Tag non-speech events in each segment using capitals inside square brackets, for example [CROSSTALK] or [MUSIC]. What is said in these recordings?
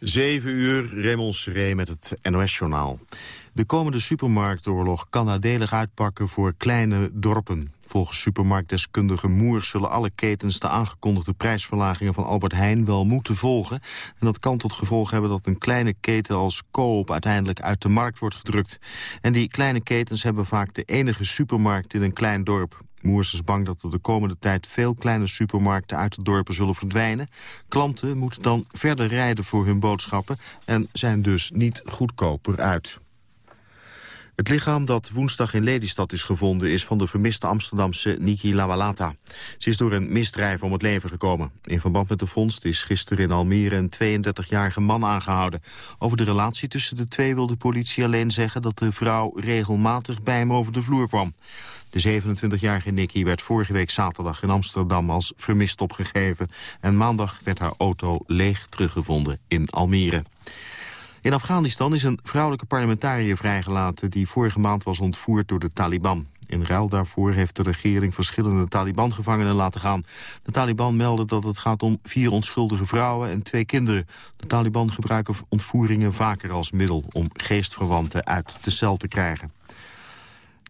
7 uur, Raymond Seré met het NOS-journaal. De komende supermarktoorlog kan nadelig uitpakken voor kleine dorpen. Volgens supermarktdeskundige Moers zullen alle ketens de aangekondigde prijsverlagingen van Albert Heijn wel moeten volgen. En dat kan tot gevolg hebben dat een kleine keten als Coop uiteindelijk uit de markt wordt gedrukt. En die kleine ketens hebben vaak de enige supermarkt in een klein dorp. Moers is bang dat er de komende tijd veel kleine supermarkten uit de dorpen zullen verdwijnen. Klanten moeten dan verder rijden voor hun boodschappen en zijn dus niet goedkoper uit. Het lichaam dat woensdag in Lelystad is gevonden... is van de vermiste Amsterdamse Niki Lawalata. Ze is door een misdrijf om het leven gekomen. In verband met de vondst is gisteren in Almere... een 32-jarige man aangehouden. Over de relatie tussen de twee wil de politie alleen zeggen... dat de vrouw regelmatig bij hem over de vloer kwam. De 27-jarige Nikki werd vorige week zaterdag in Amsterdam als vermist opgegeven. En maandag werd haar auto leeg teruggevonden in Almere. In Afghanistan is een vrouwelijke parlementariër vrijgelaten... die vorige maand was ontvoerd door de Taliban. In ruil daarvoor heeft de regering verschillende Taliban-gevangenen laten gaan. De Taliban melden dat het gaat om vier onschuldige vrouwen en twee kinderen. De Taliban gebruiken ontvoeringen vaker als middel... om geestverwanten uit de cel te krijgen.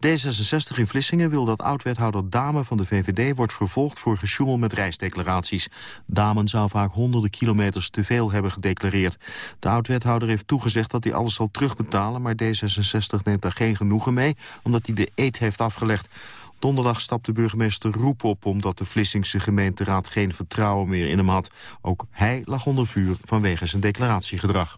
D66 in Vlissingen wil dat oud-wethouder Damen van de VVD wordt vervolgd voor gesjoemel met reisdeclaraties. Damen zou vaak honderden kilometers te veel hebben gedeclareerd. De oud-wethouder heeft toegezegd dat hij alles zal terugbetalen, maar D66 neemt daar geen genoegen mee, omdat hij de eet heeft afgelegd. Donderdag stapte burgemeester Roep op omdat de Vlissingse gemeenteraad geen vertrouwen meer in hem had. Ook hij lag onder vuur vanwege zijn declaratiegedrag.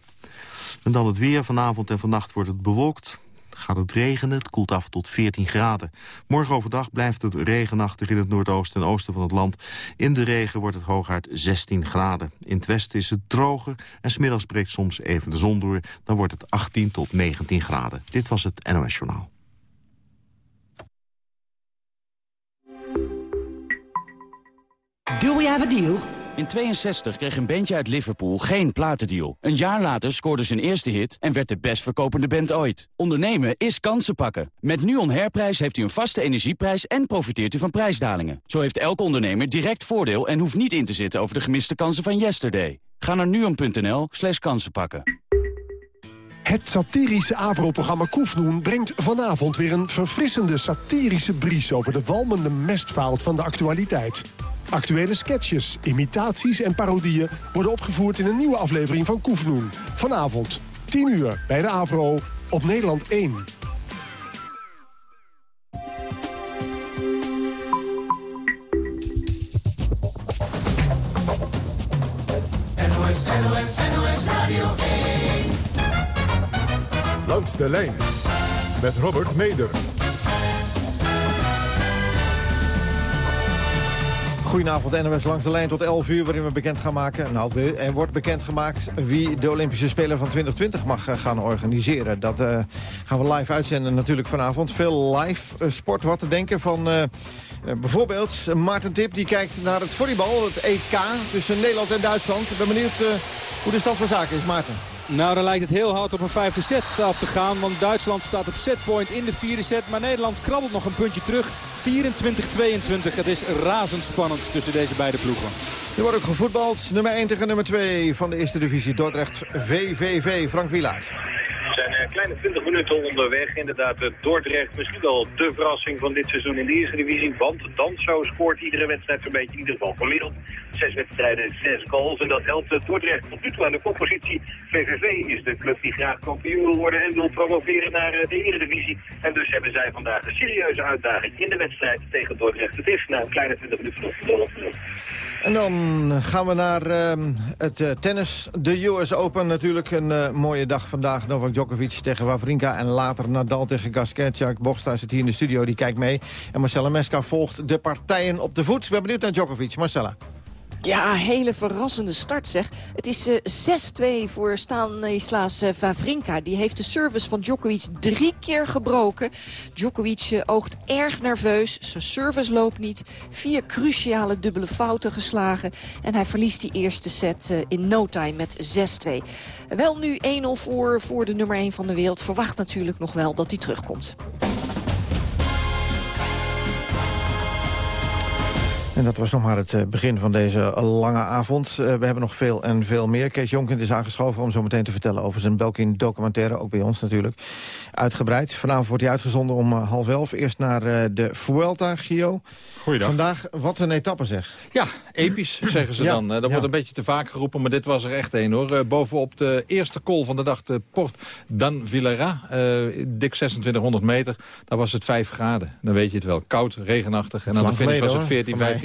En dan het weer. Vanavond en vannacht wordt het bewolkt gaat het regenen. Het koelt af tot 14 graden. Morgen overdag blijft het regenachtig in het noordoosten en oosten van het land. In de regen wordt het hooguit 16 graden. In het westen is het droger en smiddags breekt soms even de zon door. Dan wordt het 18 tot 19 graden. Dit was het NOS Journaal. Do we have a deal? In 62 kreeg een bandje uit Liverpool geen platendeal. Een jaar later scoorde zijn eerste hit en werd de best verkopende band ooit. Ondernemen is kansen pakken. Met NUON Herprijs heeft u een vaste energieprijs en profiteert u van prijsdalingen. Zo heeft elke ondernemer direct voordeel en hoeft niet in te zitten over de gemiste kansen van yesterday. Ga naar nuon.nl slash kansenpakken. Het satirische AVRO-programma Koefnoen brengt vanavond weer een verfrissende satirische bries over de walmende mestvaalt van de actualiteit. Actuele sketches, imitaties en parodieën worden opgevoerd in een nieuwe aflevering van Koefnoen. Vanavond, 10 uur, bij de AVRO, op Nederland 1. NOS, NOS, NOS Radio 1. Langs de lijn met Robert Meder. Goedenavond, NOS langs de lijn tot 11 uur... waarin we bekend gaan maken, nou, er wordt bekendgemaakt... wie de Olympische Spelen van 2020 mag eh, gaan organiseren. Dat uh, gaan we live uitzenden natuurlijk vanavond. Veel live uh, sport, wat te denken van... Bijvoorbeeld Maarten Tip, die kijkt naar het volleybal, het EK... tussen Nederland en Duitsland. Ik ben benieuwd hoe de stand van zaken is, Maarten. Nou, dan lijkt het heel hard op een vijfde set af te gaan. Want Duitsland staat op setpoint in de vierde set. Maar Nederland krabbelt nog een puntje terug. 24-22. Het is razendspannend tussen deze beide ploegen. Er wordt ook gevoetbald. Nummer 1 tegen nummer 2 van de eerste divisie Dordrecht VVV. Frank Wielaert. Een kleine 20 minuten onderweg. Inderdaad, Dordrecht misschien wel de verrassing van dit seizoen in de eerste divisie. Want Danso scoort iedere wedstrijd zo'n beetje in ieder geval gemiddeld. Zes wedstrijden, zes goals. En dat helpt Dordrecht tot nu toe aan de koppositie. VVV is de club die graag kampioen wil worden en wil promoveren naar de Eredivisie. En dus hebben zij vandaag een serieuze uitdaging in de wedstrijd tegen Dordrecht. Het is na een kleine 20 minuten nog en dan gaan we naar uh, het tennis. De US Open natuurlijk een mooie dag vandaag. Novak Djokovic tegen Wawrinka en later Nadal tegen Gasquet. Bochta zit hier in de studio, die kijkt mee. En Marcella Meska volgt de partijen op de voet. Ik ben benieuwd naar Djokovic. Marcella. Ja, hele verrassende start zeg. Het is uh, 6-2 voor Stanislas uh, Wawrinka. Die heeft de service van Djokovic drie keer gebroken. Djokovic uh, oogt erg nerveus. Zijn service loopt niet. Vier cruciale dubbele fouten geslagen. En hij verliest die eerste set in no time met 6-2. Wel nu 1-0 voor, voor de nummer 1 van de wereld. Verwacht natuurlijk nog wel dat hij terugkomt. En dat was nog maar het eh, begin van deze eh, lange avond. Eh, we hebben nog veel en veel meer. Kees Jonkind is aangeschoven om zo meteen te vertellen over zijn Belkin documentaire. Ook bij ons natuurlijk. Uitgebreid. Vanavond wordt hij uitgezonden om half elf. Eerst naar de Vuelta, Gio. Goeiedag. Vandaag, wat een etappe zeg. Ja, episch zeggen ze dan. Dat wordt een beetje te vaak geroepen, maar dit was er echt een hoor. Bovenop de eerste kol van de dag, de Port Dan Villera. Dik 2600 meter. Daar was het 5 graden. Dan weet je het wel. Koud, regenachtig. En aan de finish was het 14, 15.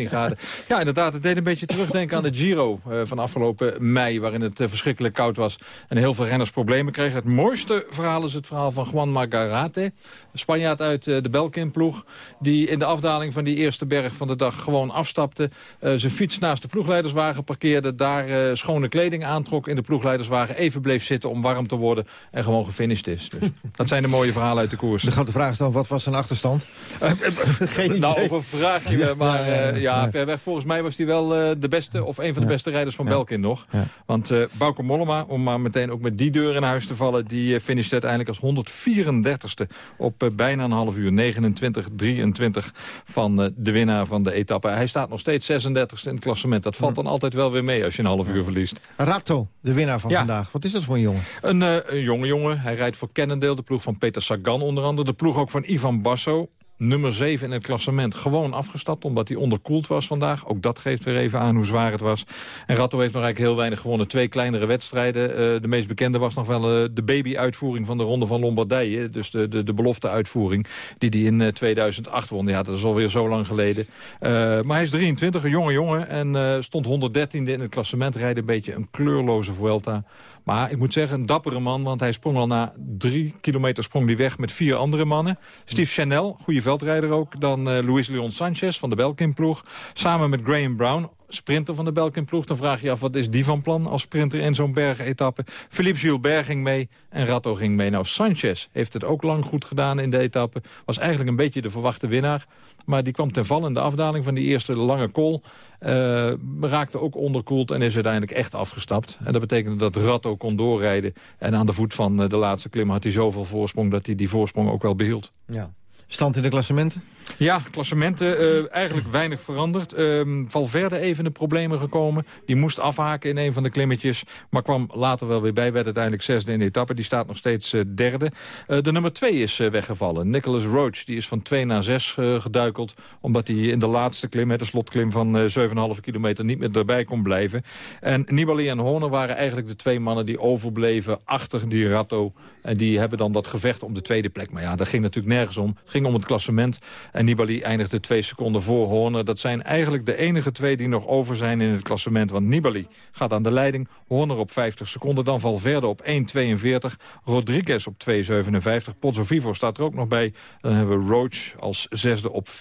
Ja, inderdaad, het deed een beetje terugdenken aan de Giro eh, van afgelopen mei... waarin het eh, verschrikkelijk koud was en heel veel renners problemen kregen. Het mooiste verhaal is het verhaal van Juan Margarate. Spanjaard uit eh, de Belkin-ploeg... die in de afdaling van die eerste berg van de dag gewoon afstapte. zijn fiets naast de ploegleiderswagen parkeerde... daar schone kleding aantrok in de ploegleiderswagen... even bleef zitten om warm te worden en gewoon gefinished is. Dus dat zijn de mooie verhalen uit de koers. De grote vraag is dan, wat was zijn achterstand? [LAUGHS] Geen nou, over vraag je me, maar ja, Nee. ver weg. Volgens mij was hij wel eh, de beste of een van de beste rijders van. Belkin nog. Want eh Bauke Mollema, om maar meteen ook met die deur in huis te vallen... die eh, finishte uiteindelijk als 134ste op bijna een half uur. 29-23 van eh, de winnaar van de etappe. Hij staat nog steeds 36ste in het klassement. Dat valt dan altijd wel weer mee als je een half uur verliest. Ratto, de winnaar van vandaag. Wat is dat voor een jongen? Een, een jonge jongen. Hij rijdt voor Cannondale, de ploeg van Peter Sagan onder andere. De ploeg ook van Ivan Basso. Nummer 7 in het klassement. Gewoon afgestapt omdat hij onderkoeld was vandaag. Ook dat geeft weer even aan hoe zwaar het was. En Ratto heeft nog eigenlijk heel weinig gewonnen. Twee kleinere wedstrijden. Eh, de meest bekende was nog wel eh, de baby-uitvoering van de Ronde van Lombardije. Dus de, de, de belofte-uitvoering die hij in eh, 2008 won. Ja, dat is alweer zo lang geleden. Eh, maar hij is 23, een jonge jongen. En eh, stond 113e in het klassement. Rijden een beetje een kleurloze Vuelta. Maar ik moet zeggen, een dappere man, want hij sprong al na drie kilometer sprong hij weg met vier andere mannen. Steve Chanel, goede veldrijder ook. Dan eh, Luis Leon Sanchez van de Belkin-ploeg. Samen met Graham Brown, sprinter van de Belkin-ploeg. Dan vraag je af, wat is die van plan als sprinter in zo'n bergetappe? Philippe Gilbert ging mee en Ratto ging mee. Nou, Sanchez heeft het ook lang goed gedaan in de etappe. Was eigenlijk een beetje de verwachte winnaar. Maar die kwam ten val in de afdaling van die eerste lange call. Eh, raakte ook onderkoeld en is uiteindelijk echt afgestapt. En dat betekende dat Ratto kon doorrijden. En aan de voet van eh, de laatste klim had hij zoveel voorsprong... dat hij die voorsprong ook wel behield. Ja. Stand in de klassementen? Ja, klassementen eh, eigenlijk weinig veranderd. Ehm Valverde even de problemen gekomen. Die moest afhaken in een van de klimmetjes. Maar kwam later wel weer bij. Werd uiteindelijk zesde in de etappe. Die staat nog steeds eh, derde. Eh, de nummer twee is weggevallen. Nicholas Roach. Die is van 2 naar 6 eh, geduikeld. Omdat hij in de laatste klim, de slotklim van eh 7,5 kilometer... niet meer erbij kon blijven. En Nibali en Horner waren eigenlijk de twee mannen die overbleven... achter die Ratto. En die hebben dan dat gevecht om de tweede plek. Maar ja, dat ging natuurlijk nergens om. Het ging om het klassement. En Nibali eindigde twee seconden voor Horner. Dat zijn eigenlijk de enige twee die nog over zijn in het klassement. Want Nibali gaat aan de leiding. Horner op 50 seconden. Dan Valverde op 1,42. Rodriguez op 2,57. Pozzo Vivo staat er ook nog bij. Dan hebben we Roach als zesde op 4,06.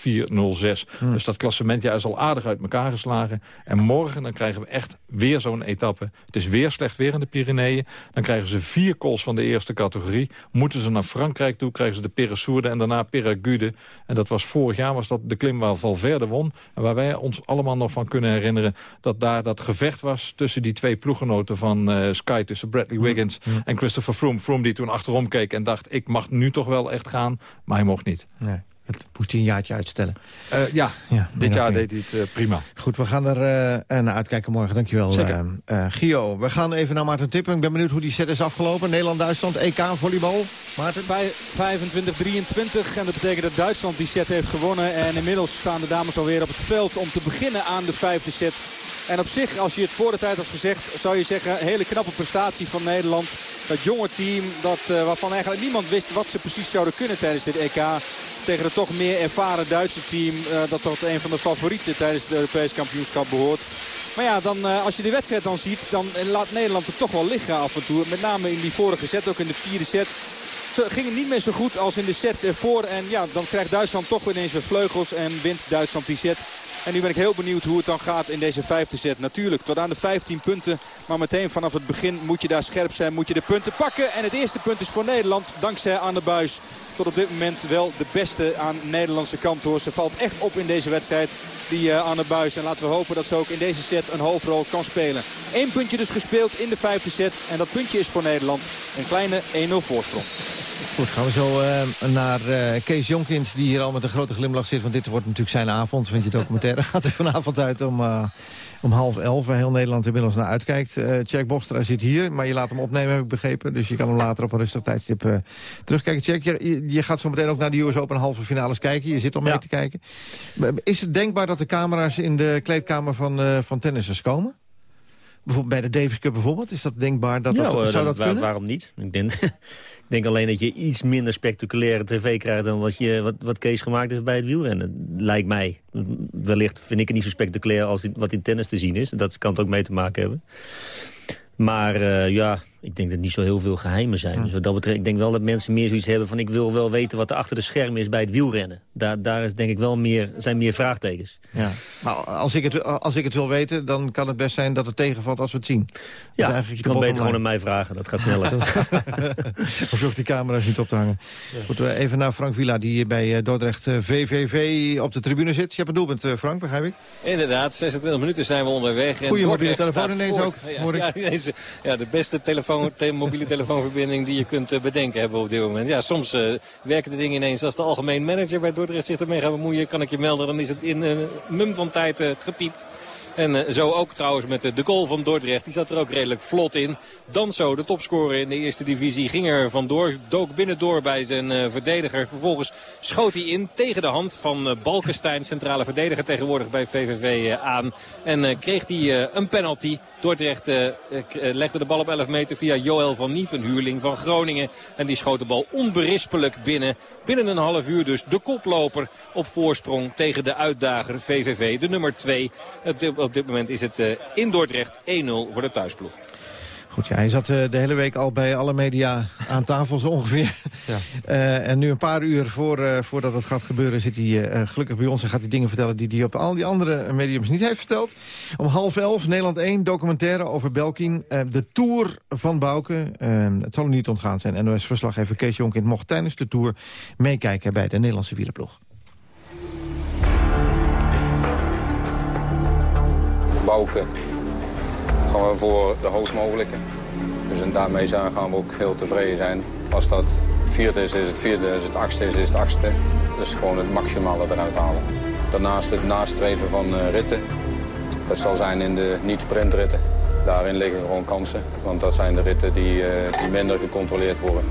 Dus dat klassement ja, is al aardig uit elkaar geslagen. En morgen dan krijgen we echt weer zo'n etappe. Het is weer slecht weer in de Pyreneeën. Dan krijgen ze vier calls van de eerste categorie. Moeten ze naar Frankrijk toe, krijgen ze de Peressourde en daarna Peragude. En dat was vorig jaar was dat de klim waar Valverde won. En waar wij ons allemaal nog van kunnen herinneren... dat daar dat gevecht was tussen die twee ploeggenoten van eh, Sky... tussen Bradley Wiggins en Christopher Froome. Froome die toen achterom keek en dacht... ik mag nu toch wel echt gaan, maar hij mocht niet. Nee. Dat moest hij een jaartje uitstellen. Eh, ja, Ja, dit jaar deed hij het eh, prima. Goed, we gaan er eh, naar uitkijken morgen. Dankjewel, Zeker. eh, eh, Gio. We gaan even naar Maarten Tippen. Ik ben benieuwd hoe die set is afgelopen. Nederland-Duitsland, EK, volleybal. Maarten? 25-23 en dat betekent dat Duitsland die set heeft gewonnen. En inmiddels staan de dames alweer op het veld om te beginnen aan de vijfde set. En op zich, als je het voor de tijd had gezegd, zou je zeggen... hele knappe prestatie van Nederland. Dat jonge team dat, eh, waarvan eigenlijk niemand wist wat ze precies zouden kunnen tijdens dit EK. Tegen het toch meer ervaren Duitse team. eh, dat tot een van de favorieten tijdens het Europees kampioenschap behoort. Maar ja, dan, eh, als je de wedstrijd dan ziet, dan laat Nederland het toch wel liggen af en toe. Met name in die vorige set, ook in de vierde set. Ze gingen niet meer zo goed als in de sets ervoor. En ja, dan krijgt Duitsland toch ineens weer vleugels en wint Duitsland die set. En nu ben ik heel benieuwd hoe het dan gaat in deze vijfde set. Natuurlijk tot aan de 15 punten. Maar meteen vanaf het begin moet je daar scherp zijn. Moet je de punten pakken. En het eerste punt is voor Nederland. Dankzij Anne Buis. Tot op dit moment wel de beste aan de Nederlandse kant hoor. Ze valt echt op in deze wedstrijd. Die eh, Anne Buis. En laten we hopen dat ze ook in deze set een hoofdrol kan spelen. Eén puntje dus gespeeld in de vijfde set. En dat puntje is voor Nederland een kleine 1-0 voorsprong. Goed, gaan we zo uh, naar uh, Kees Jonkins, die hier al met een grote glimlach zit. Want dit wordt natuurlijk zijn avond, vind je documentaire. [LAUGHS] Gaat er vanavond uit om, uh, om half elf, waar heel Nederland inmiddels naar uitkijkt. Jack Bostra zit hier, maar je laat hem opnemen, heb ik begrepen. Dus je kan hem later op een rustig tijdstip terugkijken. Jack, je, je, gaat zo meteen ook naar de US Open halve finales kijken. Je zit al mee te kijken. Is het denkbaar dat de camera's in de kleedkamer van, van tennissers komen? Bijvoorbeeld bij de Davis Cup bijvoorbeeld? Is dat denkbaar? Dat, dat, ja, zou dat waar, kunnen? Waarom niet? Ik denk, [LAUGHS] denk alleen dat je iets minder spectaculaire tv krijgt... dan wat, je, wat, wat Kees gemaakt heeft bij het wielrennen. Lijkt mij. Wellicht vind ik het niet zo spectaculair als wat in tennis te zien is. Dat kan het ook mee te maken hebben. Maar uh, ja, ik denk dat er niet zo heel veel geheimen zijn. Dus wat dat betreft, ik denk wel dat mensen meer zoiets hebben van... ik wil wel weten wat er achter de schermen is bij het wielrennen. Daar, daar is denk ik wel meer, zijn meer vraagtekens. Ja. Maar als ik, het, als ik het wil weten, dan kan het best zijn dat het tegenvalt als we het zien. Ja, je kan beter gewoon aan mij vragen. Dat gaat [LAUGHS] sneller. [LAUGHS] of je hoeft die camera's niet op te hangen. Ja. Goed, even naar Frank Villa, die hier bij Dordrecht VVV op de tribune zit. Je hebt een doelpunt, Frank, begrijp ik? Inderdaad, 26 minuten zijn we onderweg. Goeie mobiele telefoon ineens ook, ja, ja, ineens, ja, de beste telefoon te mobiele telefoonverbinding die je kunt uh, bedenken hebben op dit moment. Ja, soms uh, werken de dingen ineens als de algemeen manager bij Dordrecht zich ermee gaat bemoeien. Kan ik je melden, dan is het in een mum van tijd gepiept. En uh, zo ook trouwens met de goal van Dordrecht. Die zat er ook redelijk vlot in. Danso, de topscorer in de eerste divisie, ging er vandoor. Dook binnendoor bij zijn uh, verdediger. Vervolgens schoot hij in tegen de hand van Balkenstein. Centrale verdediger tegenwoordig bij VVV aan. En kreeg hij een penalty. Dordrecht legde de bal op 11 meter via Joël van Nief, een huurling van Groningen. En die schoot de bal onberispelijk binnen. Binnen een half uur dus de koploper op voorsprong tegen de uitdager VVV. De nummer 2 op dit moment is het uh, in Dordrecht 1-0 voor de thuisploeg. Goed, ja, hij zat uh, de hele week al bij alle media aan tafel zo ongeveer. Ja. Uh, en nu een paar uur voor, uh, voordat het gaat gebeuren zit hij gelukkig bij ons... en gaat hij dingen vertellen die hij op al die andere mediums niet heeft verteld. Om half elf, Nederland 1, documentaire over Belkin. de Tour van Bouke. het zal hem niet ontgaan zijn. NOS-verslaggever Kees Jonkind mocht tijdens de Tour meekijken bij de Nederlandse wielerploeg. Gaan we voor de hoogst mogelijke. Dus en daarmee zijn, gaan we ook heel tevreden zijn. Als dat vierde is, is het vierde. Als het achtste is, is het achtste. Dus gewoon het maximale eruit halen. Daarnaast het nastreven van uh, ritten. Dat zal zijn in de niet-sprintritten. Daarin liggen gewoon kansen. Want dat zijn de ritten die, uh, die minder gecontroleerd worden.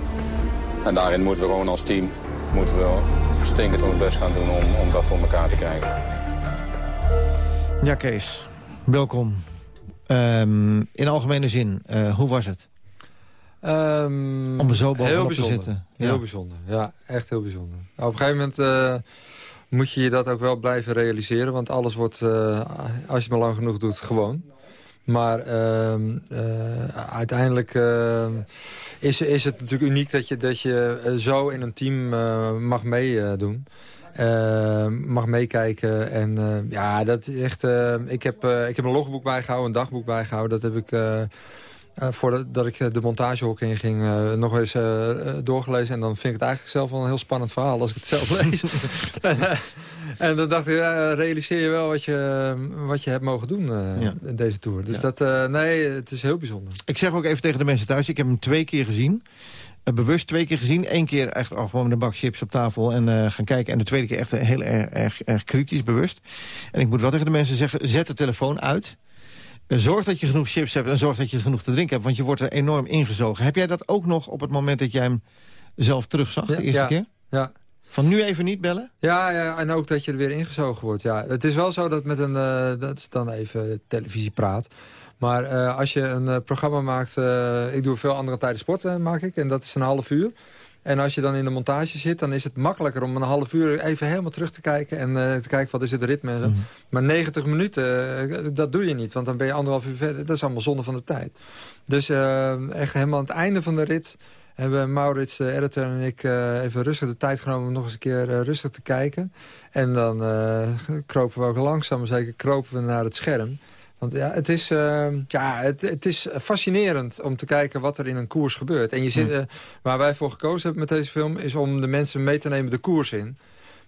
En daarin moeten we gewoon als team moeten we stinkend ons best gaan doen om, om dat voor elkaar te krijgen. Ja, Kees. Welkom. Um, in algemene zin, uh, hoe was het? Um, Om er zo bovenop te zitten. Ja. Heel bijzonder, ja, echt heel bijzonder. Nou, op een gegeven moment uh, moet je je dat ook wel blijven realiseren. Want alles wordt, uh, als je het maar lang genoeg doet, gewoon. Maar ehm, uiteindelijk is, is het natuurlijk uniek dat je, dat je zo in een team mag meedoen. Uh, mag meekijken. En uh, ja, dat is echt... Uh, ik, heb, ik heb een logboek bijgehouden, een dagboek bijgehouden. Dat heb ik... voordat ik de montagehok in ging, nog eens doorgelezen. En dan vind ik het eigenlijk zelf wel een heel spannend verhaal als ik het zelf lees. [LAUGHS] en dan dacht ik, realiseer je wel wat je, wat je hebt mogen doen ja. in deze tour. Dus ja. dat, nee, het is heel bijzonder. Ik zeg ook even tegen de mensen thuis, ik heb hem twee keer gezien bewust twee keer gezien. Eén keer echt oh, gewoon met een bak chips op tafel en uh, gaan kijken. En de tweede keer echt heel erg, erg, erg kritisch, bewust. En ik moet wel tegen de mensen zeggen, zet de telefoon uit. Zorg dat je genoeg chips hebt en zorg dat je genoeg te drinken hebt. Want je wordt er enorm ingezogen. Heb jij dat ook nog op het moment dat jij hem zelf terugzag, de eerste ja, keer? Ja, van nu even niet bellen? Ja, ja, en ook dat je er weer ingezogen wordt. Ja, het is wel zo dat met een, uh, dat is dan even televisie praat. Maar uh, als je een uh, programma maakt, ik doe veel andere tijden sport, maak ik. En dat is een half uur. En als je dan in de montage zit, dan is het makkelijker om een half uur even helemaal terug te kijken. En te kijken wat is het ritme en zo. Mm -hmm. Maar 90 minuten, dat doe je niet. Want dan ben je anderhalf uur verder. Dat is allemaal zonde van de tijd. Dus echt helemaal aan het einde van de rit hebben Maurits, de editor en ik uh, even rustig de tijd genomen... om nog eens een keer uh, rustig te kijken. En dan uh, kropen we ook langzaam, zeker kropen we naar het scherm. Want ja, het is, ja, het, het, is fascinerend om te kijken wat er in een koers gebeurt. En je zit, waar wij voor gekozen hebben met deze film... is om de mensen mee te nemen de koers in.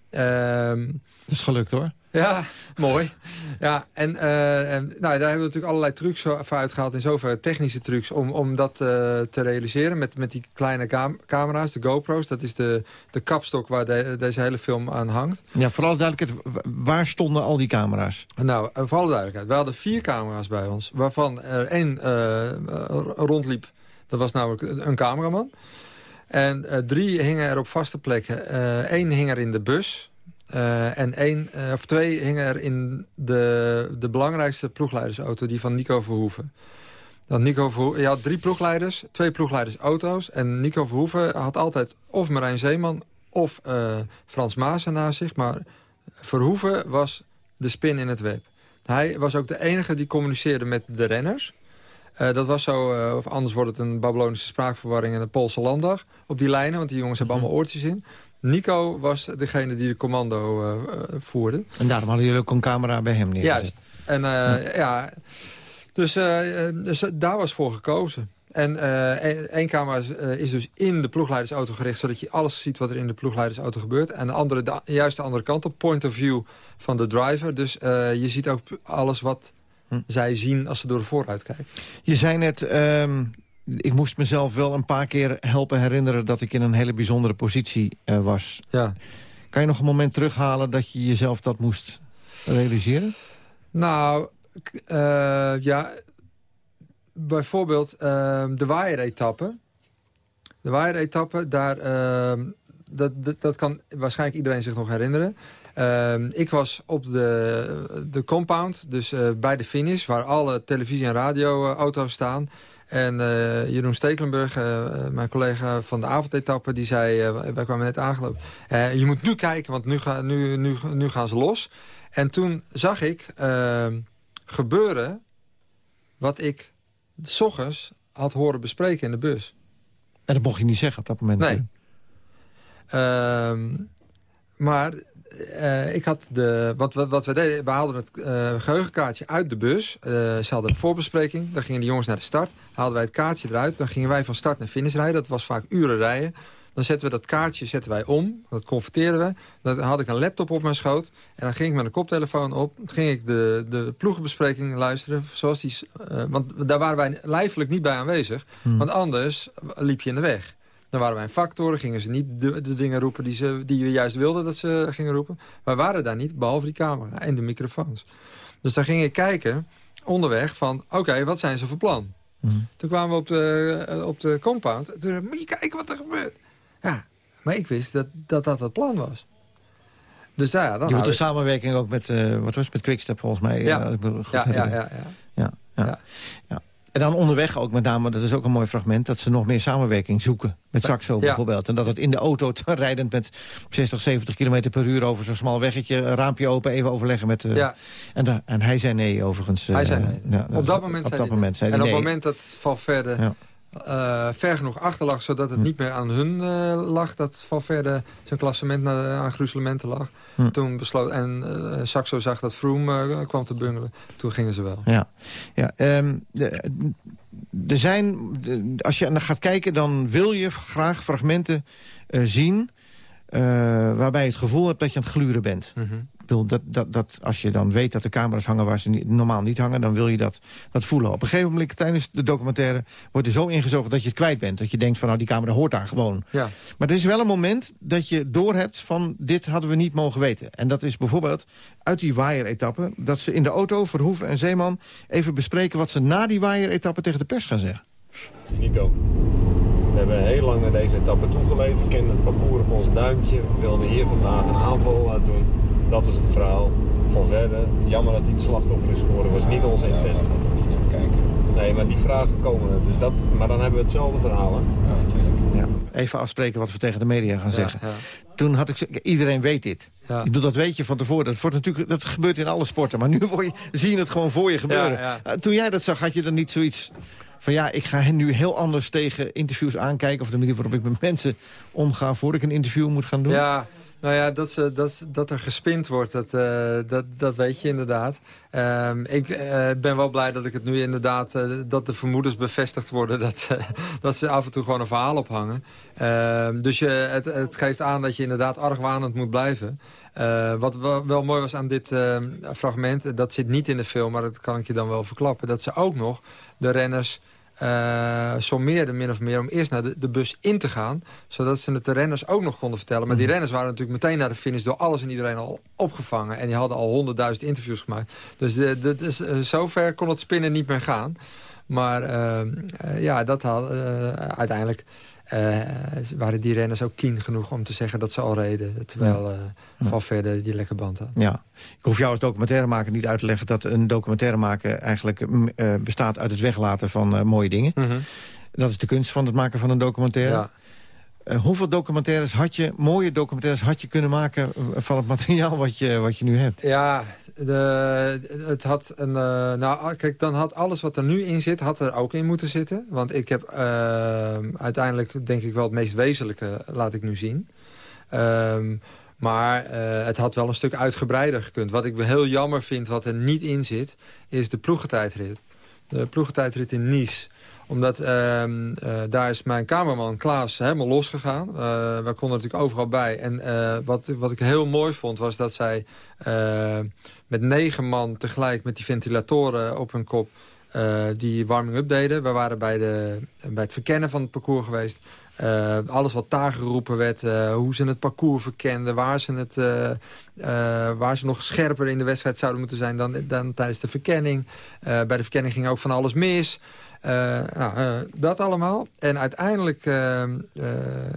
Ehm, is gelukt hoor. ja, [LAUGHS] mooi. Ja, en, eh, en nou, daar hebben we natuurlijk allerlei trucs voor uitgehaald. In zover technische trucs om, om dat eh, te realiseren. Met, met die kleine cam- camera's, de GoPro's. Dat is de, de kapstok waar de- deze hele film aan hangt. Ja, voor alle duidelijkheid, wa- waar stonden al die camera's? Nou, eh, voor alle duidelijkheid. We hadden vier camera's bij ons. Waarvan er één rondliep. Dat was namelijk een cameraman. En drie hingen er op vaste plekken. Eén hing er in de bus. Eh, en één, eh, of twee hingen er in de, de belangrijkste ploegleidersauto. Die van Nico Verhoeven. Dan Nico Verhoeven, je had drie ploegleiders, twee ploegleidersauto's. En Nico Verhoeven had altijd of Marijn Zeeman of eh, Frans Maassen naast zich. Maar Verhoeven was de spin in het web. Hij was ook de enige die communiceerde met de renners. Dat was zo, of anders wordt het een Babylonische spraakverwarring en een Poolse landdag op die lijnen, want die jongens hebben allemaal oortjes in. Nico was degene die de commando eh, eh, voerde. En daarom hadden jullie ook een camera bij hem neergezet. Juist. En eh, ja, dus, eh, eh, dus daar was voor gekozen. En eh, één- camera is, is dus in de ploegleidersauto gericht... zodat je alles ziet wat er in de ploegleidersauto gebeurt. En de andere, de, juist de andere kant op, point of view van de driver. Dus je ziet ook alles wat zij zien als ze door de vooruit kijken. Je zei net, ehm, ik moest mezelf wel een paar keer helpen herinneren... dat ik in een hele bijzondere positie eh, was. Ja. Kan je nog een moment terughalen dat je jezelf dat moest realiseren? Nou, eh, ja, bijvoorbeeld ehm, de waaieretappe. De waaieretappe, daar, ehm, dat, dat, dat kan waarschijnlijk iedereen zich nog herinneren. Ehm, ik was op de, de compound, dus eh, bij de finish... waar alle televisie- en radioauto's staan. En eh, Jeroen Stekelenburg, eh, eh, mijn collega van de avondetappe... die zei, wij kwamen net aangelopen... je moet nu kijken, want nu, ga, nu, nu, nu gaan ze los. En toen zag ik ehm, gebeuren wat ik s ochtends had horen bespreken in de bus. En dat mocht je niet zeggen op dat moment. Nee. Ehm, maar eh, ik had de, wat, wat, wat we deden, we haalden het eh, geheugenkaartje uit de bus. Eh, ze hadden een voorbespreking, dan gingen de jongens naar de start. Haalden wij het kaartje eruit, dan gingen wij van start naar finish rijden. Dat was vaak uren rijden. Dan zetten we dat kaartje zetten wij om, dat converteerden we. Dan had ik een laptop op mijn schoot. En dan ging ik met een koptelefoon op. Dan ging ik de, de ploegenbespreking luisteren. Zoals die, want daar waren wij lijfelijk niet bij aanwezig. Want anders liep je in de weg. Dan waren wij een factor, gingen ze niet de, de dingen roepen die, ze, die we juist wilden dat ze gingen roepen. Wij waren daar niet, behalve die camera en de microfoons. Dus daar ging ik kijken, onderweg, van oké, wat zijn ze voor plan? Toen kwamen we op de, eh, op de compound. Toen zei moet je kijken wat er gebeurt. Ja, maar ik wist dat dat, dat het plan was. Dus ja, dan je moet ik- samenwerking ook met, eh, wat was het, met Quickstep volgens mij. Ja. eh, goed Ja, ja, ja, ja. ja, ja. En dan onderweg ook met name, dat is ook een mooi fragment... dat ze nog meer samenwerking zoeken met Saxo Ja. bijvoorbeeld. En dat het in de auto, [LAUGHS] rijdend met 60, 70 km per uur... over zo'n smal weggetje, een raampje open, even overleggen met... eh, Ja. en, da- en hij zei nee overigens. Hij eh, zei nee. ja, op dat moment op zei dat hij moment zei En op het nee. moment dat Valverde Ja. Eh, ver genoeg achter lag... zodat het niet meer aan hun eh, lag... dat Valverde zijn klassement naar, aan gruzelementen lag. Hm. Toen besloot... En eh, Saxo zag dat Froome kwam te bungelen. Toen gingen ze wel. Ja, ja ehm, er zijn, de- als je naar gaat kijken, dan wil je graag fragmenten zien... waarbij je het gevoel hebt dat je aan het gluren bent. Ik bedoel, dat, dat, dat, als je dan weet dat de camera's hangen waar ze niet- normaal niet hangen... dan wil je dat, dat voelen. Op een gegeven moment tijdens de documentaire wordt er zo ingezogen dat je het kwijt bent. Dat je denkt van nou die camera hoort daar gewoon. Ja. Maar er is wel een moment dat je doorhebt van dit hadden we niet mogen weten. En dat is bijvoorbeeld uit die waaier-etappe... dat ze in de auto, Verhoeven en Zeeman... even bespreken wat ze na die waaier-etappe tegen de pers gaan zeggen. Nico, we hebben heel lang naar deze etappe toegeleefd. We kennen het parcours op ons duimpje. We wilden hier vandaag een aanval laten doen. Dat is het verhaal. Van verder, jammer dat hij het slachtoffer is geworden, was niet onze intentie. Nee, maar die vragen komen er. Dus dat, maar dan hebben we hetzelfde verhaal. Hè? Ja. Even afspreken wat we tegen de media gaan Ja, zeggen. ja. Toen had ik... Iedereen weet dit. Ja. Ik bedoel, dat weet je van tevoren. Dat, wordt natuurlijk, dat gebeurt in alle sporten. Maar nu word je, zie je het gewoon voor je gebeuren. Ja, ja. Uh, Toen jij dat zag, had je dan niet zoiets van... ja, ik ga hen nu heel anders tegen interviews aankijken... of de manier waarop ik met mensen omga... voordat ik een interview moet gaan doen? Ja, Nou ja, dat, ze, dat, dat er gespind wordt, dat, uh, dat, dat weet je inderdaad. Um, ik uh, ben wel blij dat ik het nu inderdaad... Uh, dat de vermoedens bevestigd worden... dat, ze, [LAUGHS] dat ze af en toe gewoon een verhaal ophangen. Ehm, dus je, het, het geeft aan dat je inderdaad argwanend moet blijven. wat wel, wel, mooi was aan dit ehm, fragment... dat zit niet in de film, maar dat kan ik je dan wel verklappen... dat ze ook nog de renners uh, sommeerden min of meer om eerst naar de, de, bus in te gaan. Zodat ze het de renners ook nog konden vertellen. Maar die mhm. renners waren natuurlijk meteen naar de finish door alles en iedereen al opgevangen. En die hadden al honderdduizend interviews gemaakt. Dus de, de, de, eh, zover kon het spinnen niet meer gaan. Maar uh, ja, dat had uiteindelijk uh, waren die renners ook keen genoeg om te zeggen dat ze al reden. Terwijl uh, Valverde die lekker band had. Ja. Ik hoef jou als documentairemaker niet uit te leggen... dat een documentairemaker eigenlijk uh, bestaat uit het weglaten van mooie dingen. Mm Dat is de kunst van het maken van een documentaire. Ja. Uh, hoeveel documentaires had je, mooie documentaires had je kunnen maken van het materiaal wat je, wat je nu hebt? Ja, de, het had een, uh, nou kijk, dan had alles wat er nu in zit, had er ook in moeten zitten. Want ik heb uiteindelijk denk ik wel het meest wezenlijke laat ik nu zien. Um, maar het had wel een stuk uitgebreider gekund. Wat ik heel jammer vind, wat er niet in zit, is de ploegentijdrit. De ploegentijdrit in Nice omdat uh, daar is mijn kamerman Klaas helemaal losgegaan. Uh, wij konden natuurlijk overal bij. En uh, wat, wat ik heel mooi vond was dat zij met negen man tegelijk met die ventilatoren op hun kop die warming-up deden. We waren bij, de, bij het verkennen van het parcours geweest. alles wat daar geroepen werd, hoe ze het parcours verkenden... Waar ze, het, waar ze nog scherper in de wedstrijd zouden moeten zijn dan, dan tijdens de verkenning. bij de verkenning ging ook van alles mis... Uh, nou, uh, dat allemaal. En uiteindelijk uh,